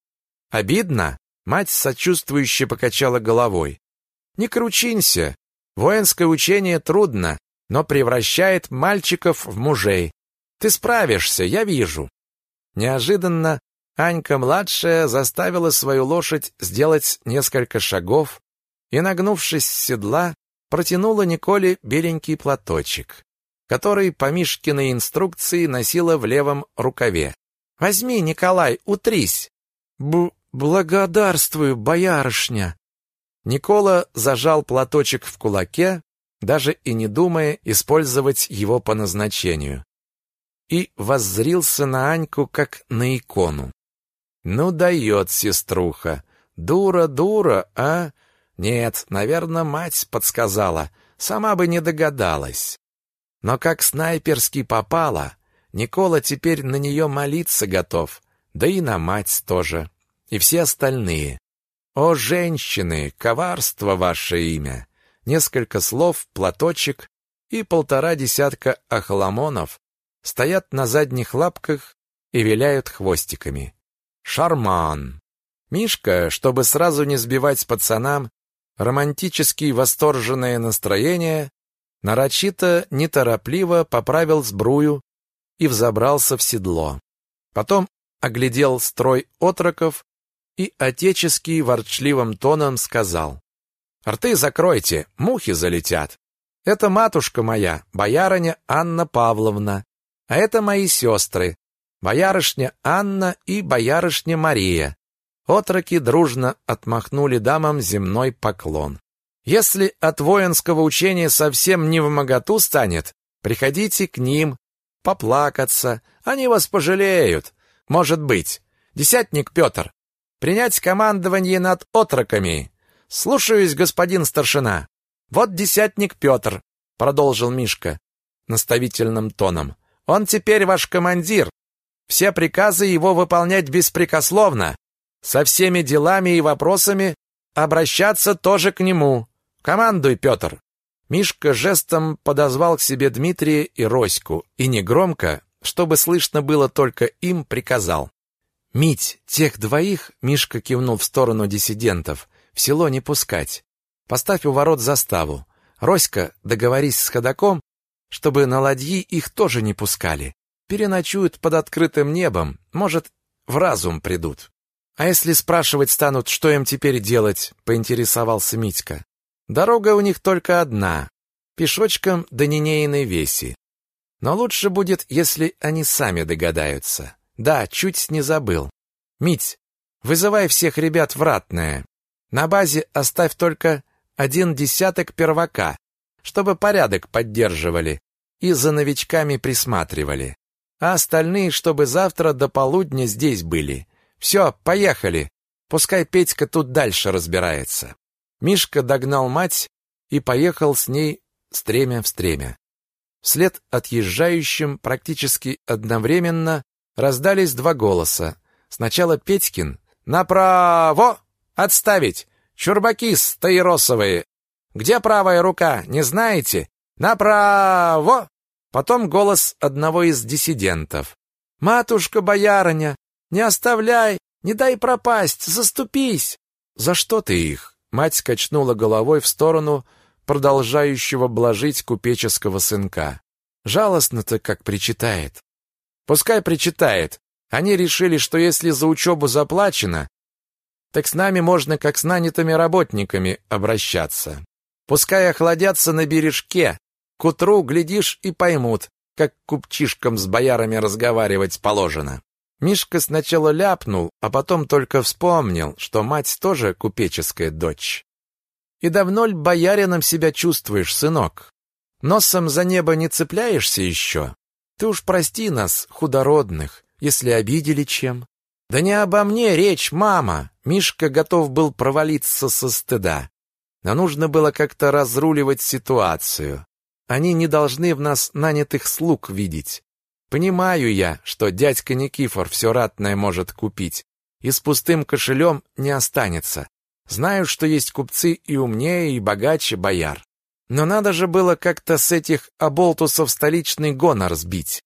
«Обидно?» Мать сочувствующе покачала головой. «Не кручинься. Воинское учение трудно, но превращает мальчиков в мужей. Ты справишься, я вижу. Неожиданно Анька-младшая заставила свою лошадь сделать несколько шагов и, нагнувшись с седла, протянула Николе беленький платочек, который по Мишкиной инструкции носила в левом рукаве. «Возьми, Николай, утрись!» «Б... благодарствую, боярышня!» Никола зажал платочек в кулаке, даже и не думая использовать его по назначению и воззрился на Аньку, как на икону. «Ну, дает сеструха! Дура, дура, а? Нет, наверное, мать подсказала, сама бы не догадалась. Но как снайперски попала, Никола теперь на нее молиться готов, да и на мать тоже, и все остальные. О, женщины, коварство ваше имя! Несколько слов, платочек и полтора десятка охламонов стоят на задних лапках и виляют хвостиками. Шарман. Мишка, чтобы сразу не сбивать пацанам романтически восторженное настроение, нарочито, неторопливо поправил сбрую и взобрался в седло. Потом оглядел строй отроков и отечески ворчливым тоном сказал. «Рты закройте, мухи залетят. Это матушка моя, боярыня Анна Павловна, а это мои сестры, боярышня Анна и боярышня Мария. Отроки дружно отмахнули дамам земной поклон. Если от воинского учения совсем не в моготу станет, приходите к ним, поплакаться, они вас пожалеют. Может быть. Десятник Петр, принять командование над отроками. Слушаюсь, господин старшина. Вот десятник Петр, продолжил Мишка наставительным тоном. Он теперь ваш командир. Все приказы его выполнять беспрекословно. Со всеми делами и вопросами обращаться тоже к нему. Командуй, Петр. Мишка жестом подозвал к себе Дмитрия и Роську и негромко, чтобы слышно было только им, приказал. «Мить, тех двоих, — Мишка кивнул в сторону диссидентов, — в село не пускать. Поставь у ворот заставу. Роська, договорись с ходаком, чтобы на ладьи их тоже не пускали. Переночуют под открытым небом, может, в разум придут. А если спрашивать станут, что им теперь делать, поинтересовался Митька. Дорога у них только одна, пешочком до Нинейной веси. Но лучше будет, если они сами догадаются. Да, чуть не забыл. Мить, вызывай всех ребят в ратное. На базе оставь только один десяток первака, чтобы порядок поддерживали и за новичками присматривали. А остальные, чтобы завтра до полудня здесь были. Все, поехали. Пускай Петька тут дальше разбирается. Мишка догнал мать и поехал с ней стремя в стремя. Вслед отъезжающим практически одновременно раздались два голоса. Сначала Петькин «Направо! Отставить! Чурбаки стаиросовые! Где правая рука, не знаете? Направо!» Потом голос одного из диссидентов. «Матушка-боярыня, не оставляй, не дай пропасть, заступись!» «За что ты их?» Мать качнула головой в сторону продолжающего блажить купеческого сынка. Жалостно-то как причитает. Пускай причитает. Они решили, что если за учебу заплачено, так с нами можно как с нанятыми работниками обращаться. Пускай охладятся на бережке. К утру, глядишь, и поймут, как купчишкам с боярами разговаривать положено. Мишка сначала ляпнул, а потом только вспомнил, что мать тоже купеческая дочь. «И давно ль боярином себя чувствуешь, сынок? Носом за небо не цепляешься еще? Ты уж прости нас, худородных, если обидели чем». «Да не обо мне речь, мама!» Мишка готов был провалиться со стыда. Но нужно было как-то разруливать ситуацию. Они не должны в нас нанятых слуг видеть. Понимаю я, что дядька Никифор все ратное может купить, и с пустым кошелем не останется. Знаю, что есть купцы и умнее, и богаче бояр. Но надо же было как-то с этих оболтусов столичный гонор сбить.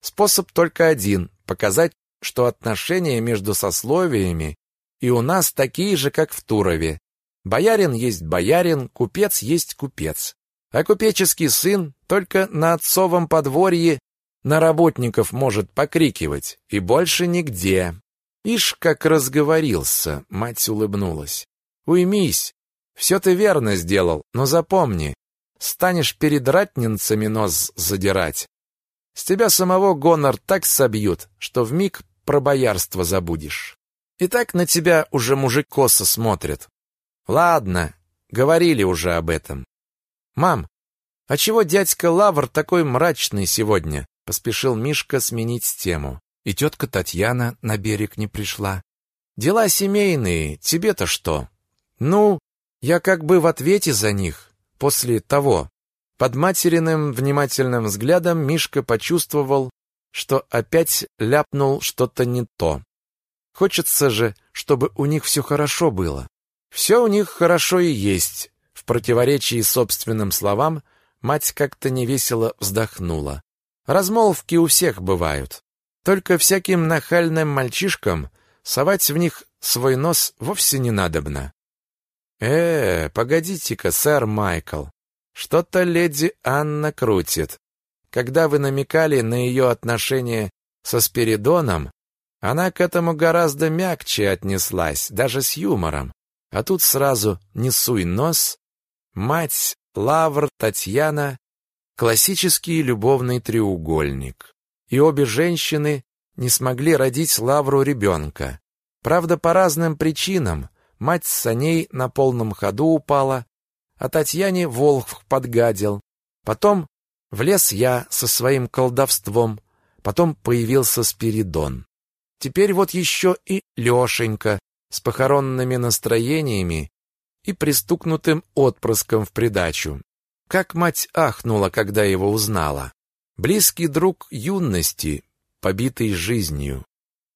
Способ только один — показать, что отношения между сословиями и у нас такие же, как в Турове. Боярин есть боярин, купец есть купец. А купеческий сын только на отцовом подворье на работников может покрикивать, и больше нигде. Ишь, как разговорился, мать улыбнулась. Уймись, все ты верно сделал, но запомни, станешь перед ратнинцами нос задирать. С тебя самого гонор так собьют, что в миг про боярство забудешь. И так на тебя уже мужик косо смотрит. Ладно, говорили уже об этом. Мам, а чего дядька Лавр такой мрачный сегодня? Поспешил Мишка сменить тему. И тетка Татьяна на берег не пришла. Дела семейные, тебе-то что? Ну, я как бы в ответе за них. После того. Под материным внимательным взглядом Мишка почувствовал, что опять ляпнул что-то не то. Хочется же, чтобы у них все хорошо было. Все у них хорошо и есть. В противоречии собственным словам мать как-то невесело вздохнула. Размолвки у всех бывают. Только всяким нахальным мальчишкам совать в них свой нос вовсе не надобно. Э, погодите-ка, сэр Майкл. Что-то леди Анна крутит. Когда вы намекали на ее отношения со Спиридоном, она к этому гораздо мягче отнеслась, даже с юмором. А тут сразу «не суй нос», мать, Лавр, Татьяна Классический любовный треугольник. И обе женщины не смогли родить Лавру ребенка. Правда, по разным причинам. Мать с Саней на полном ходу упала, а Татьяне Волх подгадил. Потом влез я со своим колдовством, потом появился Спиридон. Теперь вот еще и Лешенька с похоронными настроениями и пристукнутым отпрыском в придачу. Как мать ахнула, когда его узнала. Близкий друг юности, побитый жизнью.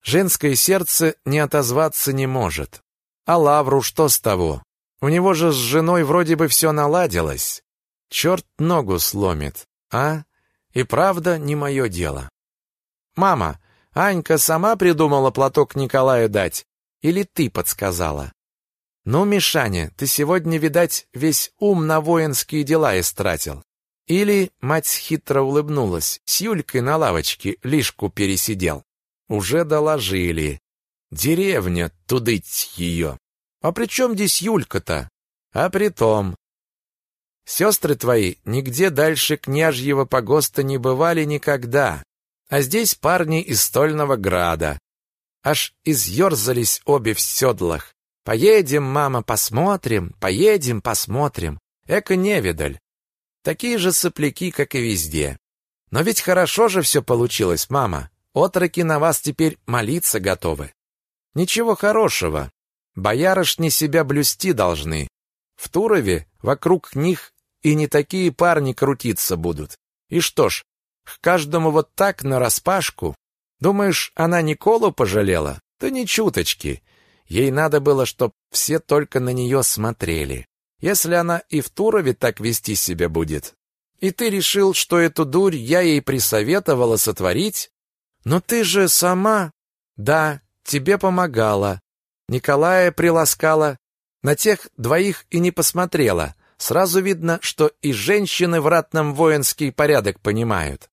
Женское сердце не отозваться не может. А Лавру что с того? У него же с женой вроде бы все наладилось. Черт ногу сломит, а? И правда не мое дело. Мама, Анька сама придумала платок Николаю дать? Или ты подсказала? Ну, Мишаня, ты сегодня, видать, весь ум на воинские дела истратил. Или, мать хитро улыбнулась, с Юлькой на лавочке лишку пересидел. Уже доложили. Деревня, тудыть ее. А при чем здесь Юлька-то? А при том, сестры твои нигде дальше княжьего погоста не бывали никогда. А здесь парни из Стольного Града. Аж изъерзались обе в седлах. Поедем, мама, посмотрим, поедем, посмотрим. Эко невидаль. Такие же сопляки, как и везде. Но ведь хорошо же все получилось, мама. Отроки на вас теперь молиться готовы. Ничего хорошего. Боярышни себя блюсти должны. В Турове вокруг них и не такие парни крутиться будут. И что ж, к каждому вот так нараспашку. Думаешь, она Николу пожалела? Да ни чуточки. Ей надо было, чтоб все только на нее смотрели. Если она и в Турове так вести себя будет. И ты решил, что эту дурь я ей присоветовала сотворить? Но ты же сама... Да, тебе помогала. Николая приласкала. На тех двоих и не посмотрела. Сразу видно, что и женщины в ратном воинский порядок понимают.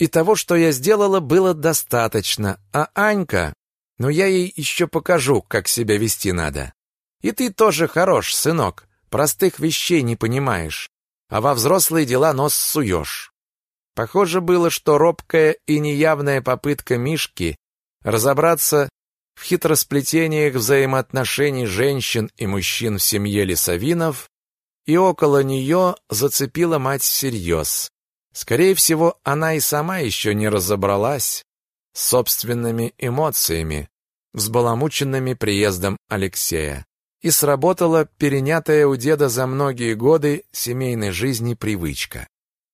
И того, что я сделала, было достаточно. А Анька... Ну, я ей еще покажу, как себя вести надо. И ты тоже хорош, сынок. Простых вещей не понимаешь. А во взрослые дела нос суешь. Похоже было, что робкая и неявная попытка Мишки разобраться в хитросплетениях взаимоотношений женщин и мужчин в семье Лисовинов и около нее зацепила мать всерьез. Скорее всего, она и сама еще не разобралась с собственными эмоциями, взбаламученными приездом Алексея. И сработала перенятая у деда за многие годы семейной жизни привычка.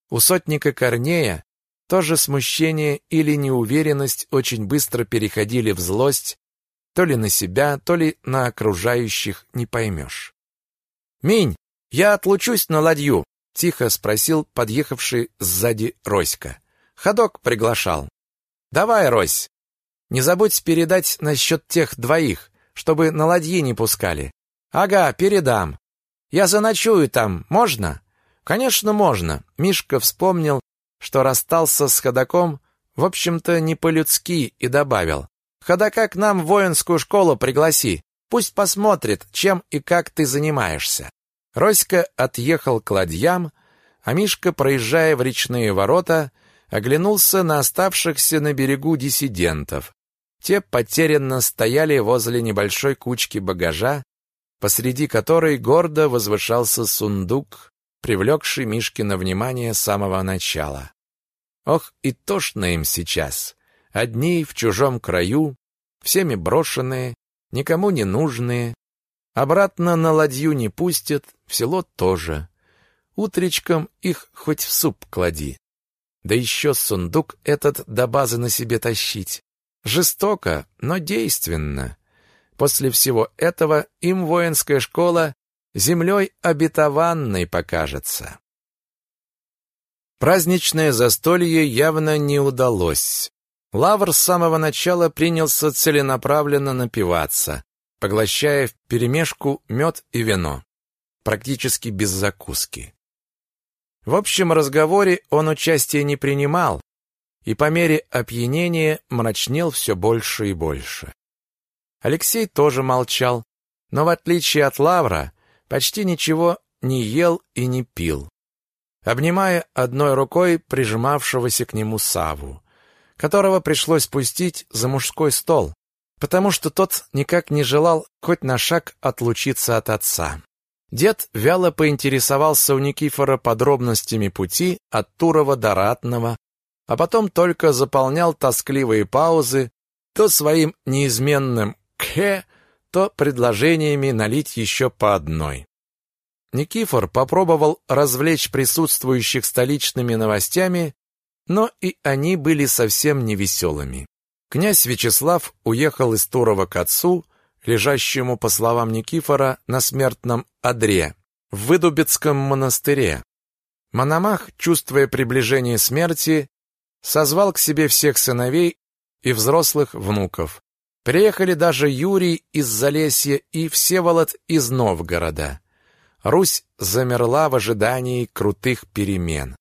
У сотника Корнея тоже смущение или неуверенность очень быстро переходили в злость, то ли на себя, то ли на окружающих, не поймешь. «Минь, я отлучусь на ладью», Тихо спросил подъехавший сзади Роська. Ходок приглашал. «Давай, Рось, не забудь передать насчет тех двоих, чтобы на ладьи не пускали». «Ага, передам. Я заночую там, можно?» «Конечно, можно». Мишка вспомнил, что расстался с ходоком, в общем-то, не по-людски, и добавил. «Ходока к нам в воинскую школу пригласи. Пусть посмотрит, чем и как ты занимаешься». Роська отъехал к ладьям, а Мишка, проезжая в речные ворота, оглянулся на оставшихся на берегу диссидентов. Те потерянно стояли возле небольшой кучки багажа, посреди которой гордо возвышался сундук, привлекший Мишкино внимание с самого начала. Ох, и тошно им сейчас. Одни в чужом краю, всеми брошенные, никому не нужные, Обратно на ладью не пустят, в село тоже. Утречком их хоть в суп клади. Да еще сундук этот до базы на себе тащить. Жестоко, но действенно. После всего этого им воинская школа землей обетованной покажется. Праздничное застолье явно не удалось. Лавр с самого начала принялся целенаправленно напиваться, поглощая вперемешку мед и вино, практически без закуски. В общем разговоре он участия не принимал, и по мере опьянения мрачнел все больше и больше. Алексей тоже молчал, но в отличие от Лавра, почти ничего не ел и не пил, обнимая одной рукой прижимавшегося к нему Саву, которого пришлось пустить за мужской стол, потому что тот никак не желал хоть на шаг отлучиться от отца. Дед вяло поинтересовался у Никифора подробностями пути от Турова до Ратного, а потом только заполнял тоскливые паузы то своим неизменным «кхе», то предложениями налить еще по одной. Никифор попробовал развлечь присутствующих столичными новостями, но и они были совсем невеселыми. Князь Вячеслав уехал из Турова к отцу, лежащему, по словам Никифора, на смертном одре, в Выдубецком монастыре. Мономах, чувствуя приближение смерти, созвал к себе всех сыновей и взрослых внуков. Приехали даже Юрий из Залесья и Всеволод из Новгорода. Русь замерла в ожидании крутых перемен,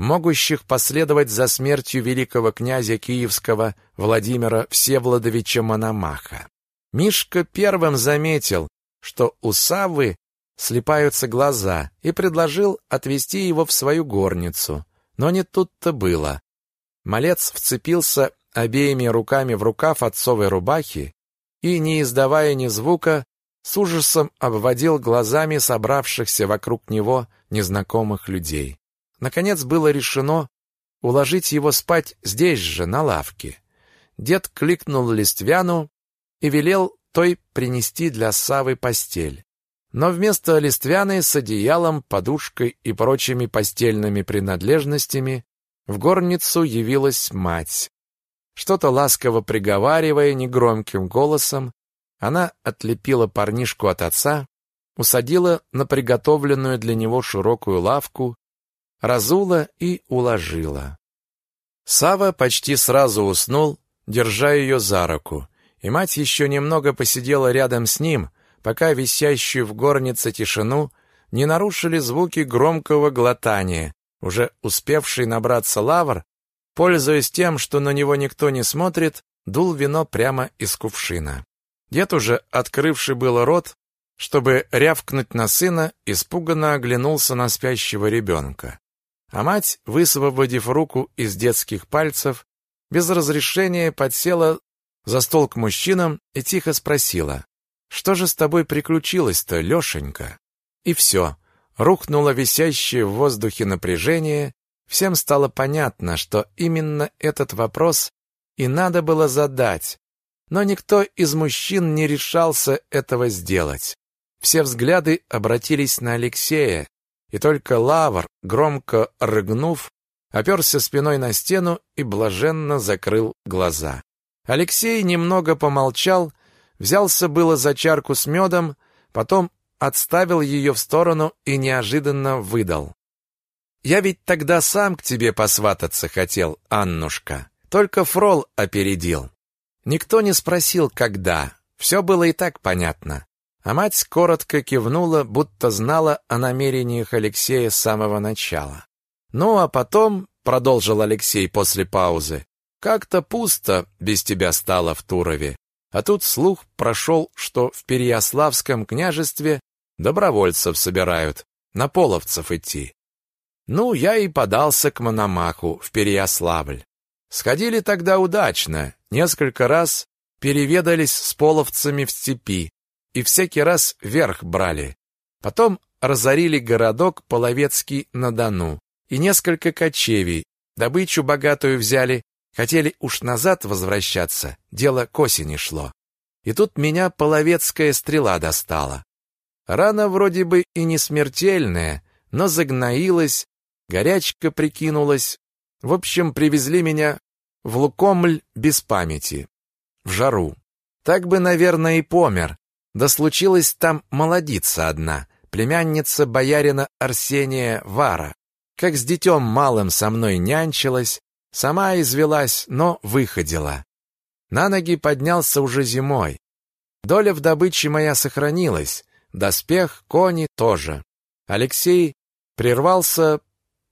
могущих последовать за смертью великого князя Киевского Владимира Всеволодовича Мономаха. Мишка первым заметил, что у Саввы слипаются глаза, и предложил отвезти его в свою горницу. Но не тут-то было. Малец вцепился обеими руками в рукав отцовой рубахи и, не издавая ни звука, с ужасом обводил глазами собравшихся вокруг него незнакомых людей. Наконец было решено уложить его спать здесь же, на лавке. Дед кликнул Листвяну и велел той принести для Савы постель. Но вместо Листвяны с одеялом, подушкой и прочими постельными принадлежностями в горницу явилась мать. Что-то ласково приговаривая негромким голосом, она отлепила парнишку от отца, усадила на приготовленную для него широкую лавку, разула и уложила. Сава почти сразу уснул, держа ее за руку, и мать еще немного посидела рядом с ним, пока висящую в горнице тишину не нарушили звуки громкого глотания, уже успевший набраться лавр, пользуясь тем, что на него никто не смотрит, дул вино прямо из кувшина. Дед уже, открывший было рот, чтобы рявкнуть на сына, испуганно оглянулся на спящего ребенка. А мать, высвободив руку из детских пальцев, без разрешения подсела за стол к мужчинам и тихо спросила, «Что же с тобой приключилось-то, Лешенька?» И все. Рухнуло висящее в воздухе напряжение, всем стало понятно, что именно этот вопрос и надо было задать, но никто из мужчин не решался этого сделать. Все взгляды обратились на Алексея, и только Лавр, громко рыгнув, оперся спиной на стену и блаженно закрыл глаза. Алексей немного помолчал, взялся было за чарку с медом, потом отставил ее в сторону и неожиданно выдал. «Я ведь тогда сам к тебе посвататься хотел, Аннушка. Только Фрол опередил. Никто не спросил, когда. Все было и так понятно. А мать коротко кивнула, будто знала о намерениях Алексея с самого начала. «Ну, а потом», — продолжил Алексей после паузы, «как-то пусто без тебя стало в Турове. А тут слух прошел, что в Переяславском княжестве Добровольцев собирают, на половцев идти. Ну, я и подался к Мономаху в Переяславль. Сходили тогда удачно, несколько раз переведались с половцами в степи и всякий раз верх брали. Потом разорили городок Половецкий на Дону и несколько кочевий, добычу богатую взяли, хотели уж назад возвращаться, дело к осени шло. И тут меня половецкая стрела достала. Рана вроде бы и не смертельная, но загноилась, горячка прикинулась. В общем, привезли меня в Лукомль без памяти, в жару. Так бы, наверное, и помер. Да случилась там молодица одна, племянница боярина Арсения Вара. Как с детем малым со мной нянчилась, сама извелась, но выходила. На ноги поднялся уже зимой. Доля в добыче моя сохранилась, Доспех, кони тоже. Алексей прервался,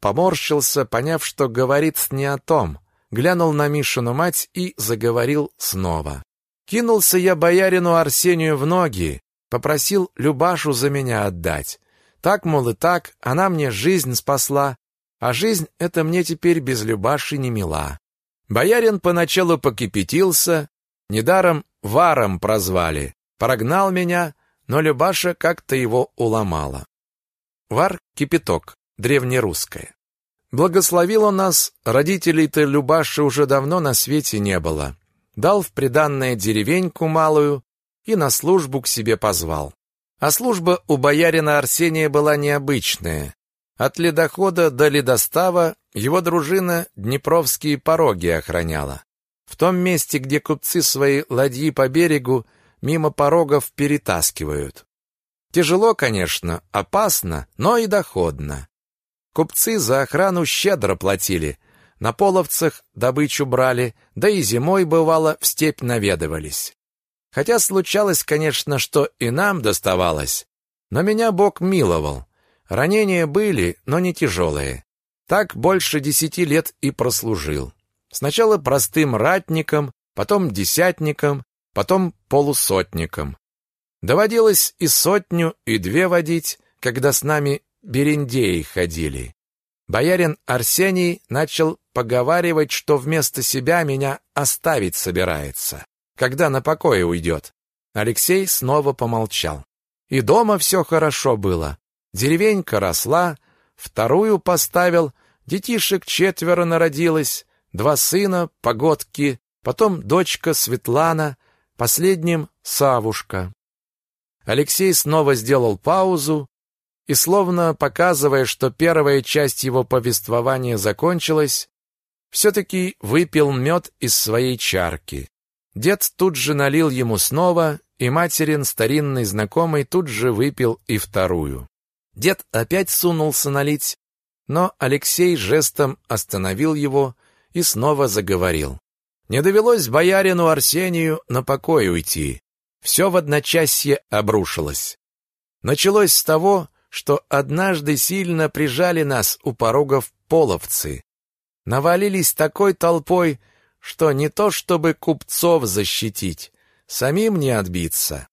поморщился, поняв, что говорит не о том, глянул на Мишину мать и заговорил снова. Кинулся я боярину Арсению в ноги, попросил Любашу за меня отдать. Так, мол, и так, она мне жизнь спасла, а жизнь эта мне теперь без Любаши не мила. Боярин поначалу покипятился, недаром варом прозвали, прогнал меня, но Любаша как-то его уломала. Вар — кипяток, древнерусское. Благословил он нас, родителей-то Любаши уже давно на свете не было. Дал в приданное деревеньку малую и на службу к себе позвал. А служба у боярина Арсения была необычная. От ледохода до ледостава его дружина Днепровские пороги охраняла. В том месте, где купцы свои ладьи по берегу мимо порогов перетаскивают. Тяжело, конечно, опасно, но и доходно. Купцы за охрану щедро платили, на половцах добычу брали, да и зимой, бывало, в степь наведывались. Хотя случалось, конечно, что и нам доставалось, но меня Бог миловал. Ранения были, но не тяжелые. Так больше десяти лет и прослужил. Сначала простым ратником, потом десятником, потом полусотником. Доводилось и сотню, и две водить, когда с нами берендеи ходили. Боярин Арсений начал поговаривать, что вместо себя меня оставить собирается, когда на покое уйдет. Алексей снова помолчал. И дома все хорошо было. Деревенька росла, вторую поставил, детишек четверо народилось, два сына, погодки, потом дочка Светлана, последним Савушка. Алексей снова сделал паузу и, словно показывая, что первая часть его повествования закончилась, все-таки выпил мед из своей чарки. Дед тут же налил ему снова, и материн старинный знакомый тут же выпил и вторую. Дед опять сунулся налить, но Алексей жестом остановил его и снова заговорил. Не довелось боярину Арсению на покой уйти. Все в одночасье обрушилось. Началось с того, что однажды сильно прижали нас у порогов половцы. Навалились такой толпой, что не то чтобы купцов защитить, самим не отбиться.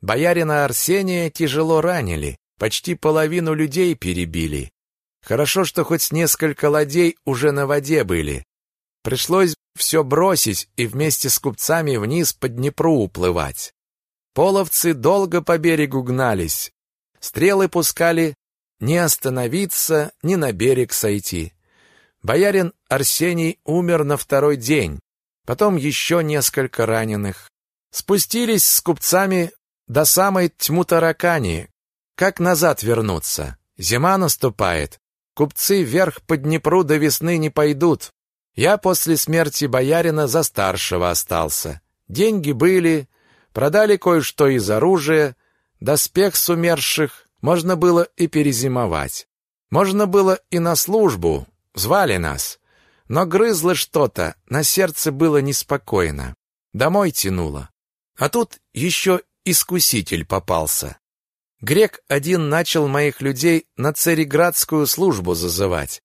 Боярина Арсения тяжело ранили, Почти половину людей перебили. Хорошо, что хоть несколько ладей уже на воде были. Пришлось все бросить и вместе с купцами вниз по Днепру уплывать. Половцы долго по берегу гнались. Стрелы пускали не остановиться, ни на берег сойти. Боярин Арсений умер на второй день. Потом еще несколько раненых. Спустились с купцами до самой Тьму-Таракани, как назад вернуться? Зима наступает. Купцы вверх по Днепру до весны не пойдут. Я после смерти боярина за старшего остался. Деньги были, продали кое-что из оружия, доспех с умерших, можно было и перезимовать. Можно было и на службу, звали нас. Но грызло что-то, на сердце было неспокойно. Домой тянуло. А тут еще искуситель попался. Грек один начал моих людей на цареградскую службу зазывать.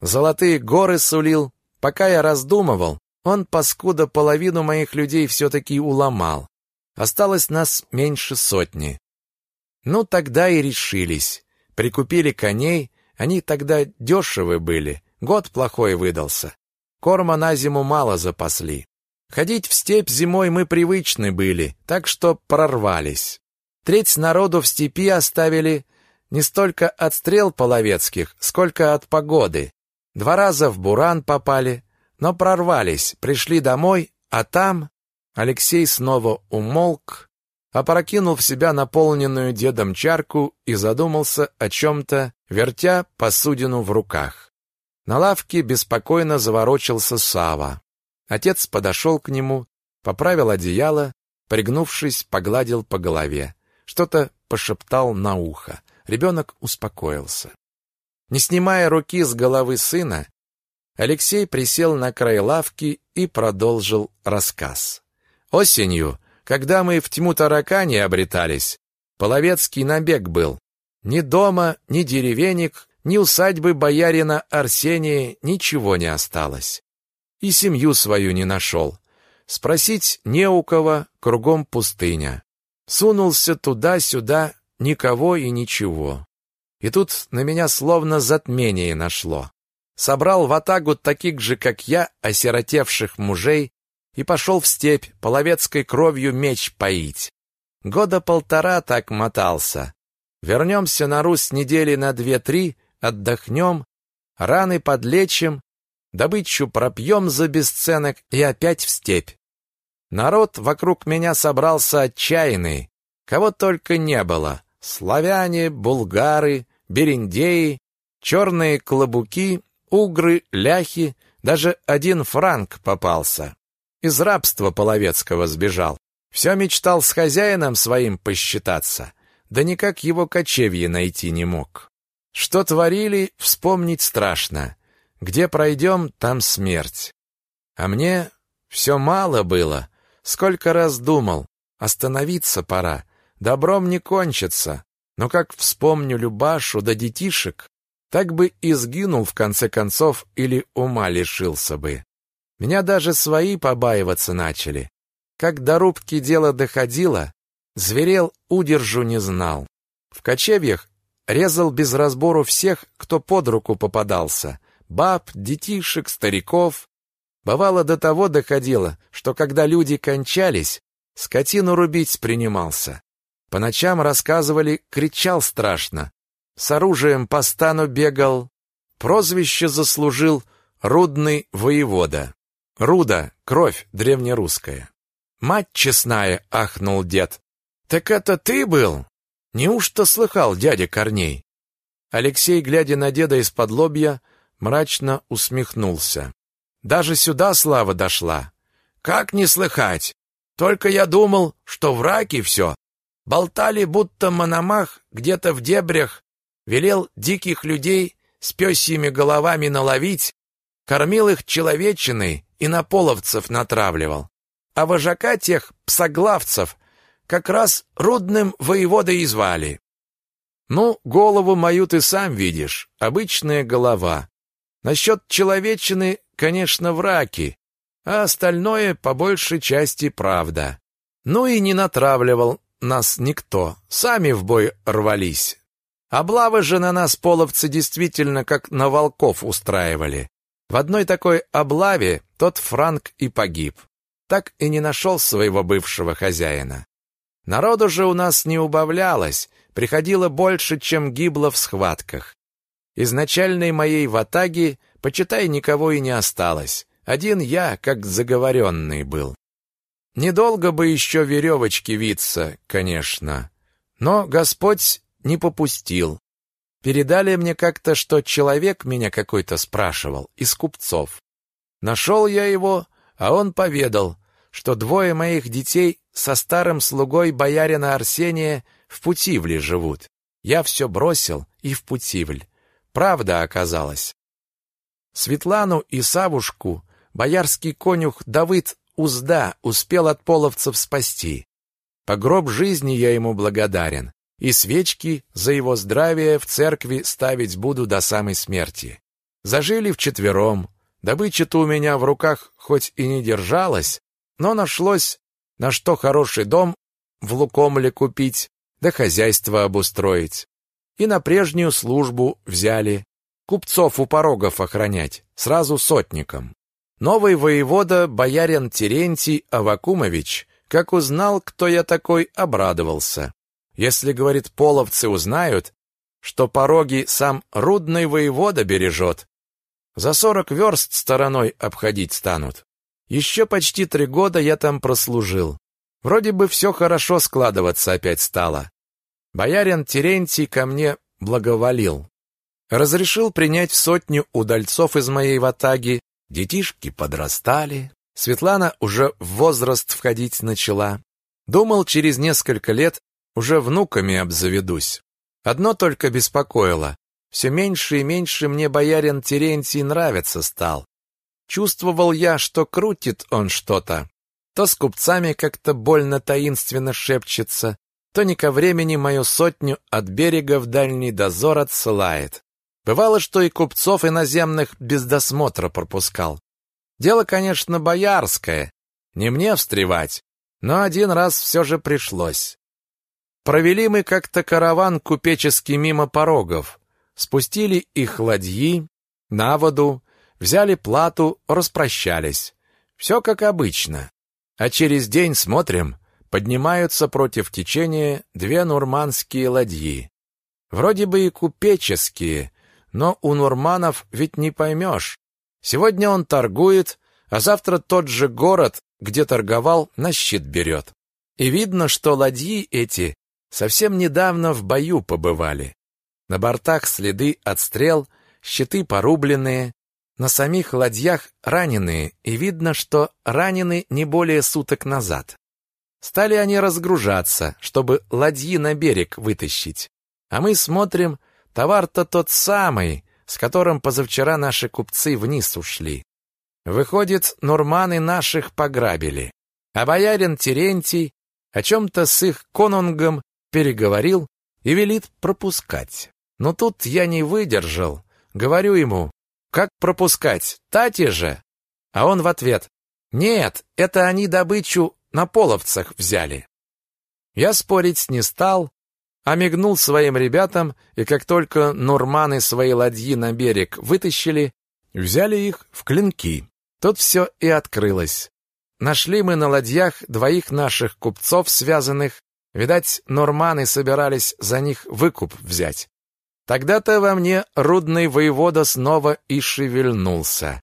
Золотые горы сулил. Пока я раздумывал, он, паскуда, половину моих людей все-таки уломал. Осталось нас меньше сотни. Ну, тогда и решились. Прикупили коней, они тогда дешевы были, год плохой выдался. Корма на зиму мало запасли. Ходить в степь зимой мы привычны были, так что прорвались. Треть народу в степи оставили не столько от стрел половецких, сколько от погоды. Два раза в буран попали, но прорвались, пришли домой, а там Алексей снова умолк, опрокинул в себя наполненную дедом чарку и задумался о чем-то, вертя посудину в руках. На лавке беспокойно заворочился Сава. Отец подошел к нему, поправил одеяло, пригнувшись, погладил по голове что-то пошептал на ухо. Ребенок успокоился. Не снимая руки с головы сына, Алексей присел на край лавки и продолжил рассказ. Осенью, когда мы в тьму таракани обретались, половецкий набег был. Ни дома, ни деревенек, ни усадьбы боярина Арсения ничего не осталось. И семью свою не нашел. Спросить не у кого, кругом пустыня. Сунулся туда-сюда, никого и ничего. И тут на меня словно затмение нашло. Собрал в атагу таких же, как я, осиротевших мужей, и пошел в степь половецкой кровью меч поить. Года полтора так мотался. Вернемся на Русь недели на две-три, отдохнем, раны подлечим, добычу пропьем за бесценок и опять в степь. Народ вокруг меня собрался отчаянный, кого только не было. Славяне, булгары, бериндеи, черные клобуки, угры, ляхи, даже один франк попался. Из рабства половецкого сбежал. Все мечтал с хозяином своим посчитаться, да никак его кочевье найти не мог. Что творили, вспомнить страшно. Где пройдем, там смерть. А мне все мало было. Сколько раз думал, остановиться пора, добром не кончится. Но как вспомню Любашу да детишек, так бы и сгинул в конце концов или ума лишился бы. Меня даже свои побаиваться начали. Как до рубки дело доходило, зверел, удержу не знал. В кочевьях резал без разбору всех, кто под руку попадался. Баб, детишек, стариков. Бывало до того доходило, что когда люди кончались, скотину рубить принимался. По ночам рассказывали, кричал страшно. С оружием по стану бегал. Прозвище заслужил Рудный воевода. Руда — кровь древнерусская. «Мать честная!» — ахнул дед. «Так это ты был? Неужто слыхал дядя Корней?» Алексей, глядя на деда из-под лобья, мрачно усмехнулся. «Даже сюда слава дошла. Как не слыхать? Только я думал, что в раке все. Болтали, будто Мономах где-то в дебрях велел диких людей с пёсьими головами наловить, кормил их человечиной и на половцев натравливал. А вожака тех псоглавцев как раз рудным воеводой и звали. Ну, голову мою ты сам видишь, обычная голова. Насчет человечины, конечно, враки, а остальное по большей части правда. Ну и не натравливал нас никто, сами в бой рвались. Облавы же на нас половцы действительно как на волков устраивали. В одной такой облаве тот Франк и погиб. Так и не нашел своего бывшего хозяина. Народу же у нас не убавлялось, приходило больше, чем гибло в схватках. Изначальной моей ватаги, почитай, никого и не осталось. Один я, как заговоренный был. Недолго бы еще веревочки виться, конечно. Но Господь не попустил. Передали мне как-то, что человек меня какой-то спрашивал, из купцов. Нашел я его, а он поведал, что двое моих детей со старым слугой боярина Арсения в Путивле живут. Я все бросил и в Путивль. Правда оказалась. Светлану и Савушку боярский конюх Давыд узда успел от половцев спасти. По гроб жизни я ему благодарен, и свечки за его здравие в церкви ставить буду до самой смерти. Зажили вчетвером, добыча-то у меня в руках хоть и не держалась, но нашлось, на что хороший дом в Лукомле купить, да хозяйство обустроить. И на прежнюю службу взяли, купцов у порогов охранять, сразу сотником. Новый воевода, боярин Терентий Авакумович, как узнал, кто я такой, обрадовался. Если, говорит, половцы узнают, что пороги сам рудный воевода бережет, за сорок верст стороной обходить станут. Еще почти три года я там прослужил. Вроде бы все хорошо складываться опять стало. Боярин Терентий ко мне благоволил. Разрешил принять сотню удальцов из моей ватаги Детишки подрастали. Светлана уже в возраст входить начала. Думал, через несколько лет уже внуками обзаведусь. Одно только беспокоило. Все меньше и меньше мне боярин Терентий нравиться стал. Чувствовал я, что крутит он что-то. То с купцами как-то больно таинственно шепчется, то не ко времени мою сотню от берега в дальний дозор отсылает. Бывало, что и купцов иноземных без досмотра пропускал. Дело, конечно, боярское, не мне встревать, но один раз все же пришлось. Провели мы как-то караван купеческий мимо порогов, спустили их ладьи на воду, взяли плату, распрощались. Все как обычно. А через день смотрим, поднимаются против течения две нурманские ладьи. Вроде бы и купеческие, но у нурманов ведь не поймешь. Сегодня он торгует, а завтра тот же город, где торговал, на щит берет. И видно, что ладьи эти совсем недавно в бою побывали. На бортах следы от стрел, щиты порубленные, на самих ладьях раненые, и видно, что ранены не более суток назад. Стали они разгружаться, чтобы ладьи на берег вытащить. А мы смотрим, товар-то тот самый, с которым позавчера наши купцы вниз ушли. Выходит, нурманы наших пограбили. А боярин Терентий о чем-то с их конунгом переговорил и велит пропускать. Но тут я не выдержал. Говорю ему, как пропускать, тати же? А он в ответ, нет, это они добычу на половцах взяли. Я спорить не стал, а мигнул своим ребятам, и как только нурманы свои ладьи на берег вытащили, взяли их в клинки. Тут все и открылось. Нашли мы на ладьях двоих наших купцов связанных, видать, норманы собирались за них выкуп взять. Тогда-то во мне рудный воевода снова и шевельнулся.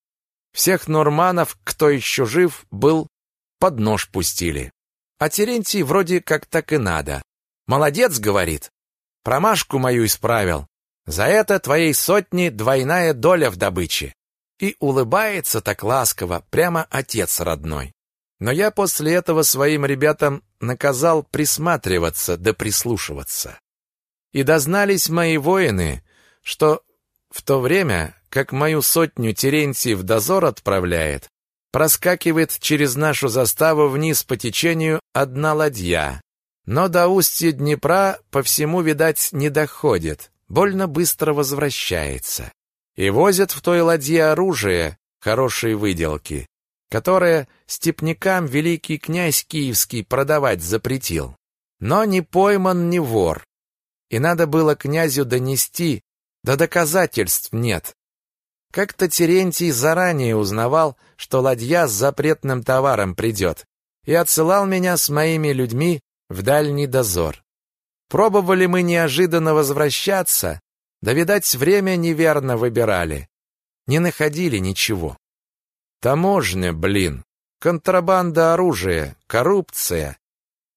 Всех норманов, кто еще жив, был под нож пустили. А Терентий вроде как так и надо. Молодец, говорит. Промашку мою исправил. За это твоей сотни двойная доля в добыче. И улыбается так ласково, прямо отец родной. Но я после этого своим ребятам наказал присматриваться да прислушиваться. И дознались мои воины, что в то время, как мою сотню Терентий в дозор отправляет, проскакивает через нашу заставу вниз по течению одна ладья. Но до устья Днепра по всему, видать, не доходит, больно быстро возвращается. И возят в той ладье оружие хорошей выделки, которое степнякам великий князь Киевский продавать запретил. Но не пойман ни вор. И надо было князю донести, да доказательств нет. Как-то Терентий заранее узнавал, что ладья с запретным товаром придет, и отсылал меня с моими людьми в дальний дозор. Пробовали мы неожиданно возвращаться, да, видать, время неверно выбирали. Не находили ничего. Таможня, блин, контрабанда оружия, коррупция.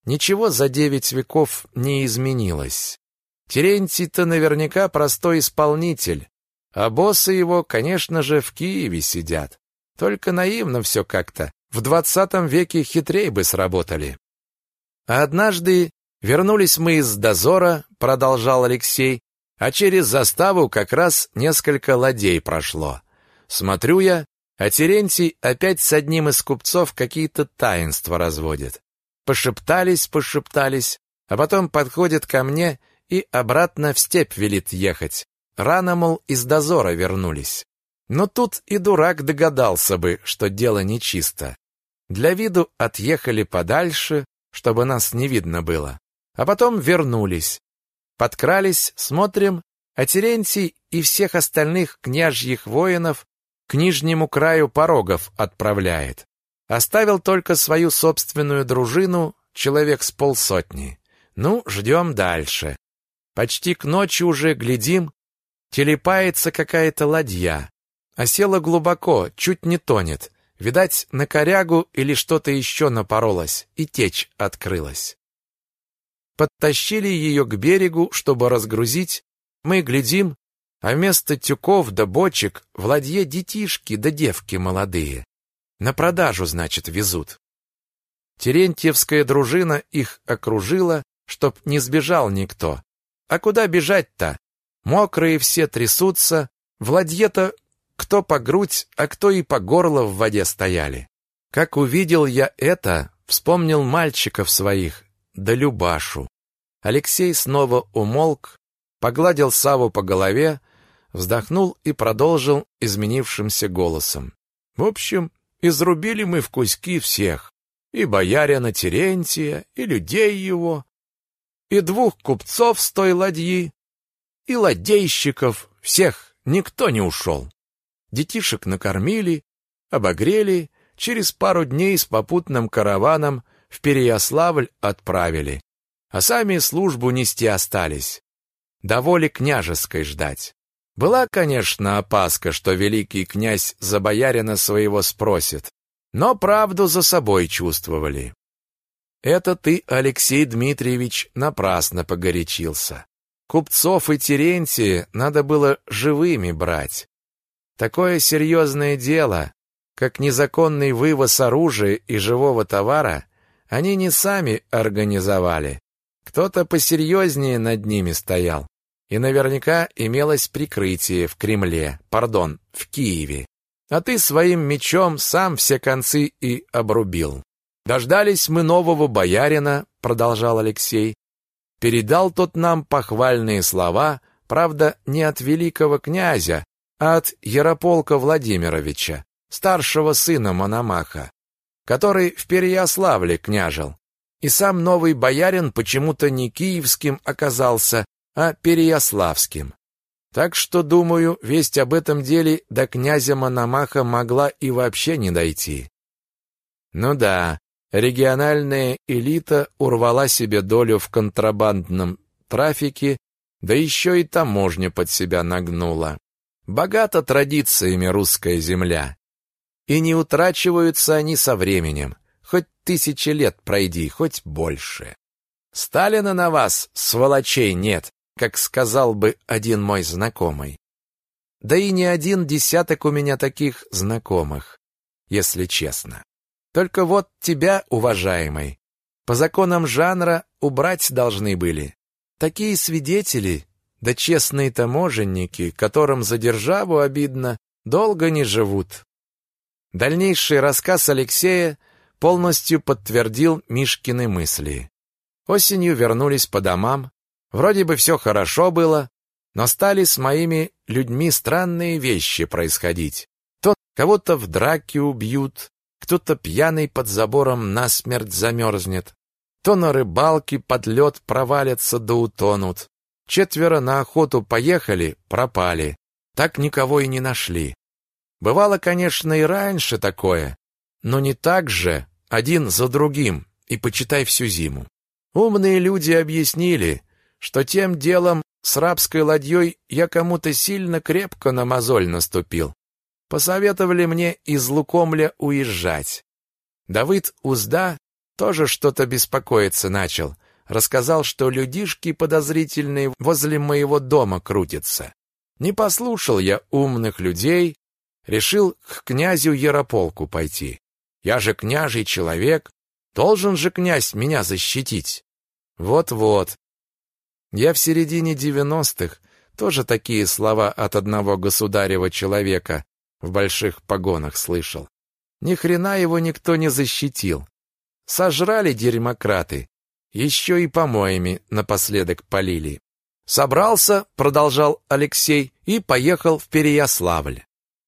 Ничего за девять веков не изменилось. Терентий-то наверняка простой исполнитель, а боссы его, конечно же, в Киеве сидят. Только наивно все как-то. В двадцатом веке хитрей бы сработали. А однажды вернулись мы из дозора, продолжал Алексей, а через заставу как раз несколько ладей прошло. Смотрю я, а Терентий опять с одним из купцов какие-то таинства разводит. Пошептались, пошептались, а потом подходит ко мне и обратно в степь велит ехать. Рано, мол, из дозора вернулись. Но тут и дурак догадался бы, что дело нечисто. Для виду отъехали подальше, чтобы нас не видно было. А потом вернулись. Подкрались, смотрим, а Терентий и всех остальных княжьих воинов к нижнему краю порогов отправляет. Оставил только свою собственную дружину, человек с полсотни. Ну, ждем дальше. Почти к ночи уже глядим, телепается какая-то ладья. а села глубоко, чуть не тонет. Видать, на корягу или что-то еще напоролось, и течь открылась. Подтащили ее к берегу, чтобы разгрузить. Мы глядим, а вместо тюков да бочек в ладье детишки да девки молодые. На продажу, значит, везут. Терентьевская дружина их окружила, чтоб не сбежал никто. А куда бежать-то? Мокрые все трясутся, в ладье-то кто по грудь, а кто и по горло в воде стояли. Как увидел я это, вспомнил мальчиков своих, да Любашу. Алексей снова умолк, погладил Саву по голове, вздохнул и продолжил изменившимся голосом. В общем, изрубили мы в куски всех, и боярина Терентия, и людей его, и двух купцов с той ладьи, и ладейщиков, всех, никто не ушел. Детишек накормили, обогрели, через пару дней с попутным караваном в Переяславль отправили, а сами службу нести остались. До воли княжеской ждать. Была, конечно, опаска, что великий князь за боярина своего спросит, но правду за собой чувствовали. Это ты, Алексей Дмитриевич, напрасно погорячился. Купцов и Терентия надо было живыми брать. Такое серьезное дело, как незаконный вывоз оружия и живого товара, они не сами организовали. Кто-то посерьезнее над ними стоял. И наверняка имелось прикрытие в Кремле, пардон, в Киеве. А ты своим мечом сам все концы и обрубил. Дождались мы нового боярина, продолжал Алексей. Передал тот нам похвальные слова, правда, не от великого князя, а от Ярополка Владимировича, старшего сына Мономаха, который в Переяславле княжил. И сам новый боярин почему-то не киевским оказался, а переяславским. Так что, думаю, весть об этом деле до князя Мономаха могла и вообще не дойти. Ну да, региональная элита урвала себе долю в контрабандном трафике, да еще и таможня под себя нагнула. Богата традициями русская земля. И не утрачиваются они со временем. Хоть тысячи лет пройди, хоть больше. Сталина на вас, сволочей, нет, как сказал бы один мой знакомый. Да и не один десяток у меня таких знакомых, если честно. Только вот тебя, уважаемый, по законам жанра убрать должны были. Такие свидетели, да честные таможенники, которым за державу обидно, долго не живут. Дальнейший рассказ Алексея полностью подтвердил Мишкины мысли. Осенью вернулись по домам, Вроде бы все хорошо было, но стали с моими людьми странные вещи происходить. То кого-то в драке убьют, кто-то пьяный под забором насмерть замерзнет, то на рыбалке под лед провалятся да утонут. Четверо на охоту поехали, пропали. Так никого и не нашли. Бывало, конечно, и раньше такое, но не так же, один за другим, и почитай всю зиму. Умные люди объяснили, что тем делом с рабской ладьей я кому-то сильно крепко на мозоль наступил. Посоветовали мне из Лукомля уезжать. Давыд Узда тоже что-то беспокоиться начал. Рассказал, что людишки подозрительные возле моего дома крутятся. Не послушал я умных людей, решил к князю Ярополку пойти. Я же княжий человек, должен же князь меня защитить. Вот-вот, я в середине девяностых тоже такие слова от одного государева человека в больших погонах слышал. Ни хрена его никто не защитил. Сожрали дерьмократы, еще и помоями напоследок полили. Собрался, продолжал Алексей, и поехал в Переяславль.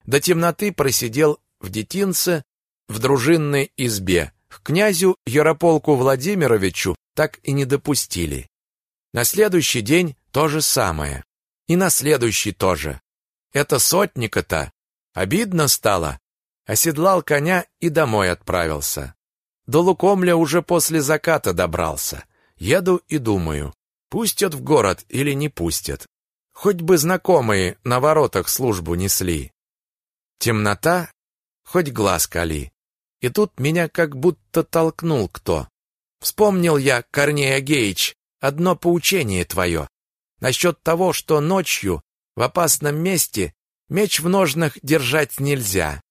До темноты просидел в детинце в дружинной избе. К князю Ярополку Владимировичу так и не допустили. На следующий день то же самое. И на следующий тоже. Это сотника-то. Обидно стало. Оседлал коня и домой отправился. До Лукомля уже после заката добрался. Еду и думаю, пустят в город или не пустят. Хоть бы знакомые на воротах службу несли. Темнота, хоть глаз кали. И тут меня как будто толкнул кто. Вспомнил я, Корней Агеич, одно поучение твое. Насчет того, что ночью в опасном месте меч в ножнах держать нельзя.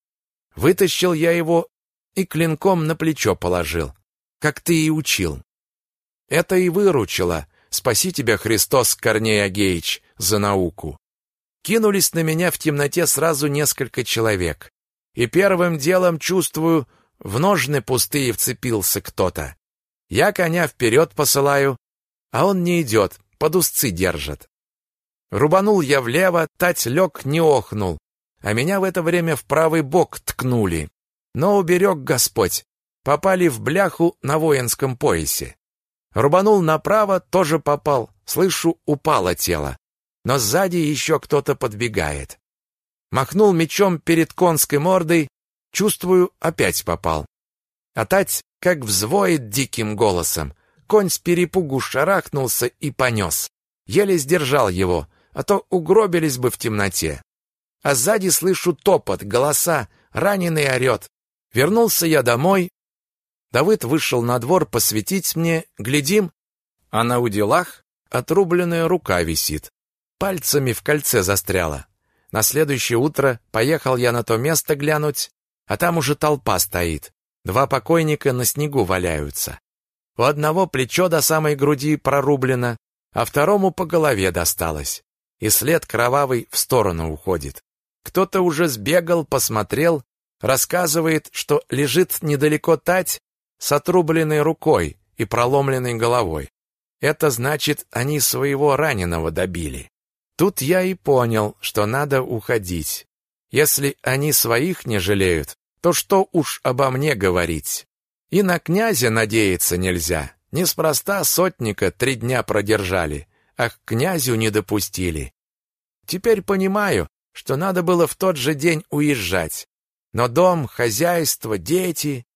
Вытащил я его и клинком на плечо положил, как ты и учил. Это и выручило. Спаси тебя, Христос, Корней Агеич, за науку. Кинулись на меня в темноте сразу несколько человек. И первым делом чувствую, в ножны пустые вцепился кто-то. Я коня вперед посылаю, а он не идет, под узцы держит. Рубанул я влево, тать лег не охнул, а меня в это время в правый бок ткнули. Но уберег Господь, попали в бляху на воинском поясе. Рубанул направо, тоже попал, слышу, упало тело. Но сзади еще кто-то подбегает. Махнул мечом перед конской мордой, чувствую, опять попал. А тать как взвоет диким голосом. Конь с перепугу шарахнулся и понес. Еле сдержал его, а то угробились бы в темноте. А сзади слышу топот, голоса, раненый орет. Вернулся я домой. Давыд вышел на двор посветить мне, глядим, а на уделах отрубленная рука висит. Пальцами в кольце застряла. На следующее утро поехал я на то место глянуть, а там уже толпа стоит. Два покойника на снегу валяются. У одного плечо до самой груди прорублено, а второму по голове досталось. И след кровавый в сторону уходит. Кто-то уже сбегал, посмотрел, рассказывает, что лежит недалеко тать с отрубленной рукой и проломленной головой. Это значит, они своего раненого добили. Тут я и понял, что надо уходить. Если они своих не жалеют, то что уж обо мне говорить? И на князя надеяться нельзя. Неспроста сотника три дня продержали, а к князю не допустили. Теперь понимаю, что надо было в тот же день уезжать. Но дом, хозяйство, дети,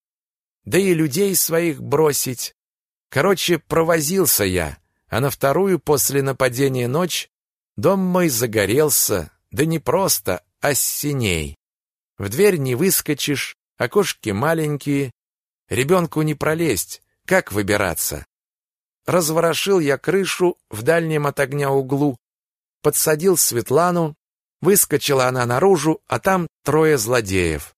да и людей своих бросить. Короче, провозился я, а на вторую после нападения ночь Дом мой загорелся, да не просто, а с синей. В дверь не выскочишь, окошки маленькие, ребенку не пролезть, как выбираться? Разворошил я крышу в дальнем от огня углу, подсадил Светлану, выскочила она наружу, а там трое злодеев.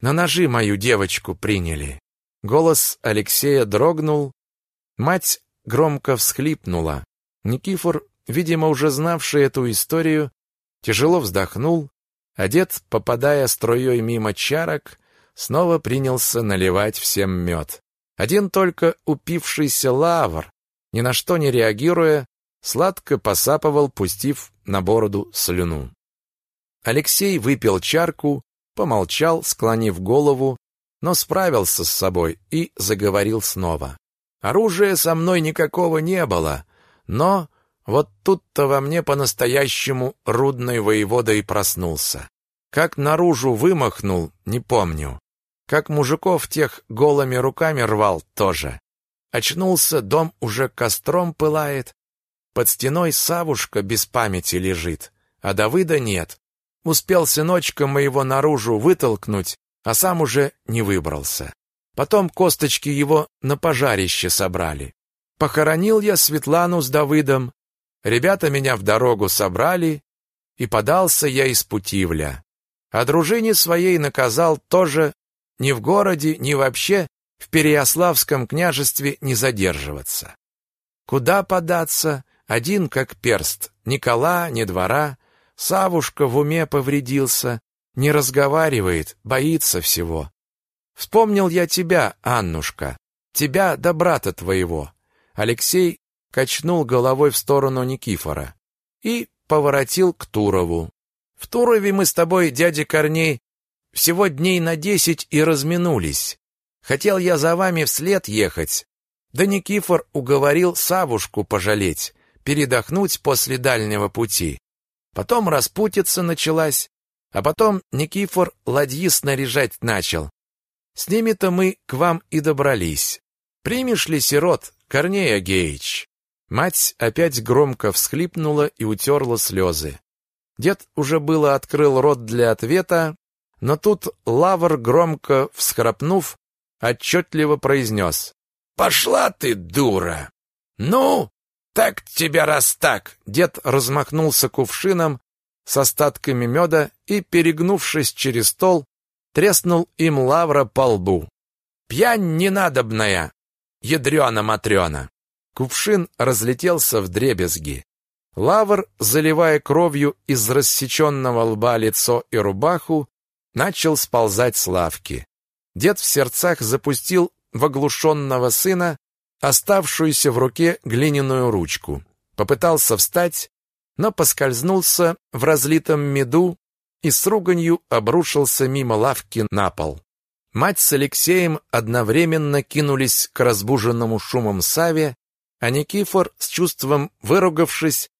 На ножи мою девочку приняли. Голос Алексея дрогнул, мать громко всхлипнула. Никифор видимо, уже знавший эту историю, тяжело вздохнул, дед, попадая струей мимо чарок, снова принялся наливать всем мед. Один только упившийся лавр, ни на что не реагируя, сладко посапывал, пустив на бороду слюну. Алексей выпил чарку, помолчал, склонив голову, но справился с собой и заговорил снова. Оружия со мной никакого не было, но вот тут-то во мне по-настоящему рудный воевода и проснулся. Как наружу вымахнул, не помню. Как мужиков тех голыми руками рвал тоже. Очнулся, дом уже костром пылает. Под стеной Савушка без памяти лежит, а Давыда нет. Успел сыночка моего наружу вытолкнуть, а сам уже не выбрался. Потом косточки его на пожарище собрали. Похоронил я Светлану с Давыдом, Ребята меня в дорогу собрали, и подался я из Путивля. А дружине своей наказал тоже ни в городе, ни вообще в Переяславском княжестве не задерживаться. Куда податься? Один как перст. Никола, ни двора. Савушка в уме повредился, не разговаривает, боится всего. Вспомнил я тебя, Аннушка, тебя да брата твоего. Алексей качнул головой в сторону Никифора и поворотил к Турову. В Турове мы с тобой, дядя Корней, всего дней на десять и разминулись. Хотел я за вами вслед ехать, да Никифор уговорил Савушку пожалеть, передохнуть после дальнего пути. Потом распутица началась, а потом Никифор ладьи снаряжать начал. С ними-то мы к вам и добрались. Примешь ли сирот, Корней Агеич? Мать опять громко всхлипнула и утерла слезы. Дед уже было открыл рот для ответа, но тут Лавр, громко всхрапнув, отчетливо произнес. «Пошла ты, дура! Ну, так тебя раз так!» Дед размахнулся кувшином с остатками меда и, перегнувшись через стол, треснул им Лавра по лбу. «Пьянь ненадобная, ядрена-матрена!» Кувшин разлетелся в дребезги. Лавр, заливая кровью из рассеченного лба лицо и рубаху, начал сползать с лавки. Дед в сердцах запустил в оглушенного сына оставшуюся в руке глиняную ручку. Попытался встать, но поскользнулся в разлитом меду и с руганью обрушился мимо лавки на пол. Мать с Алексеем одновременно кинулись к разбуженному шумом Саве, а Никифор, с чувством выругавшись,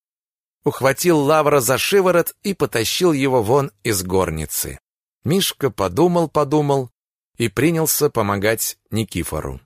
ухватил Лавра за шиворот и потащил его вон из горницы. Мишка подумал-подумал и принялся помогать Никифору.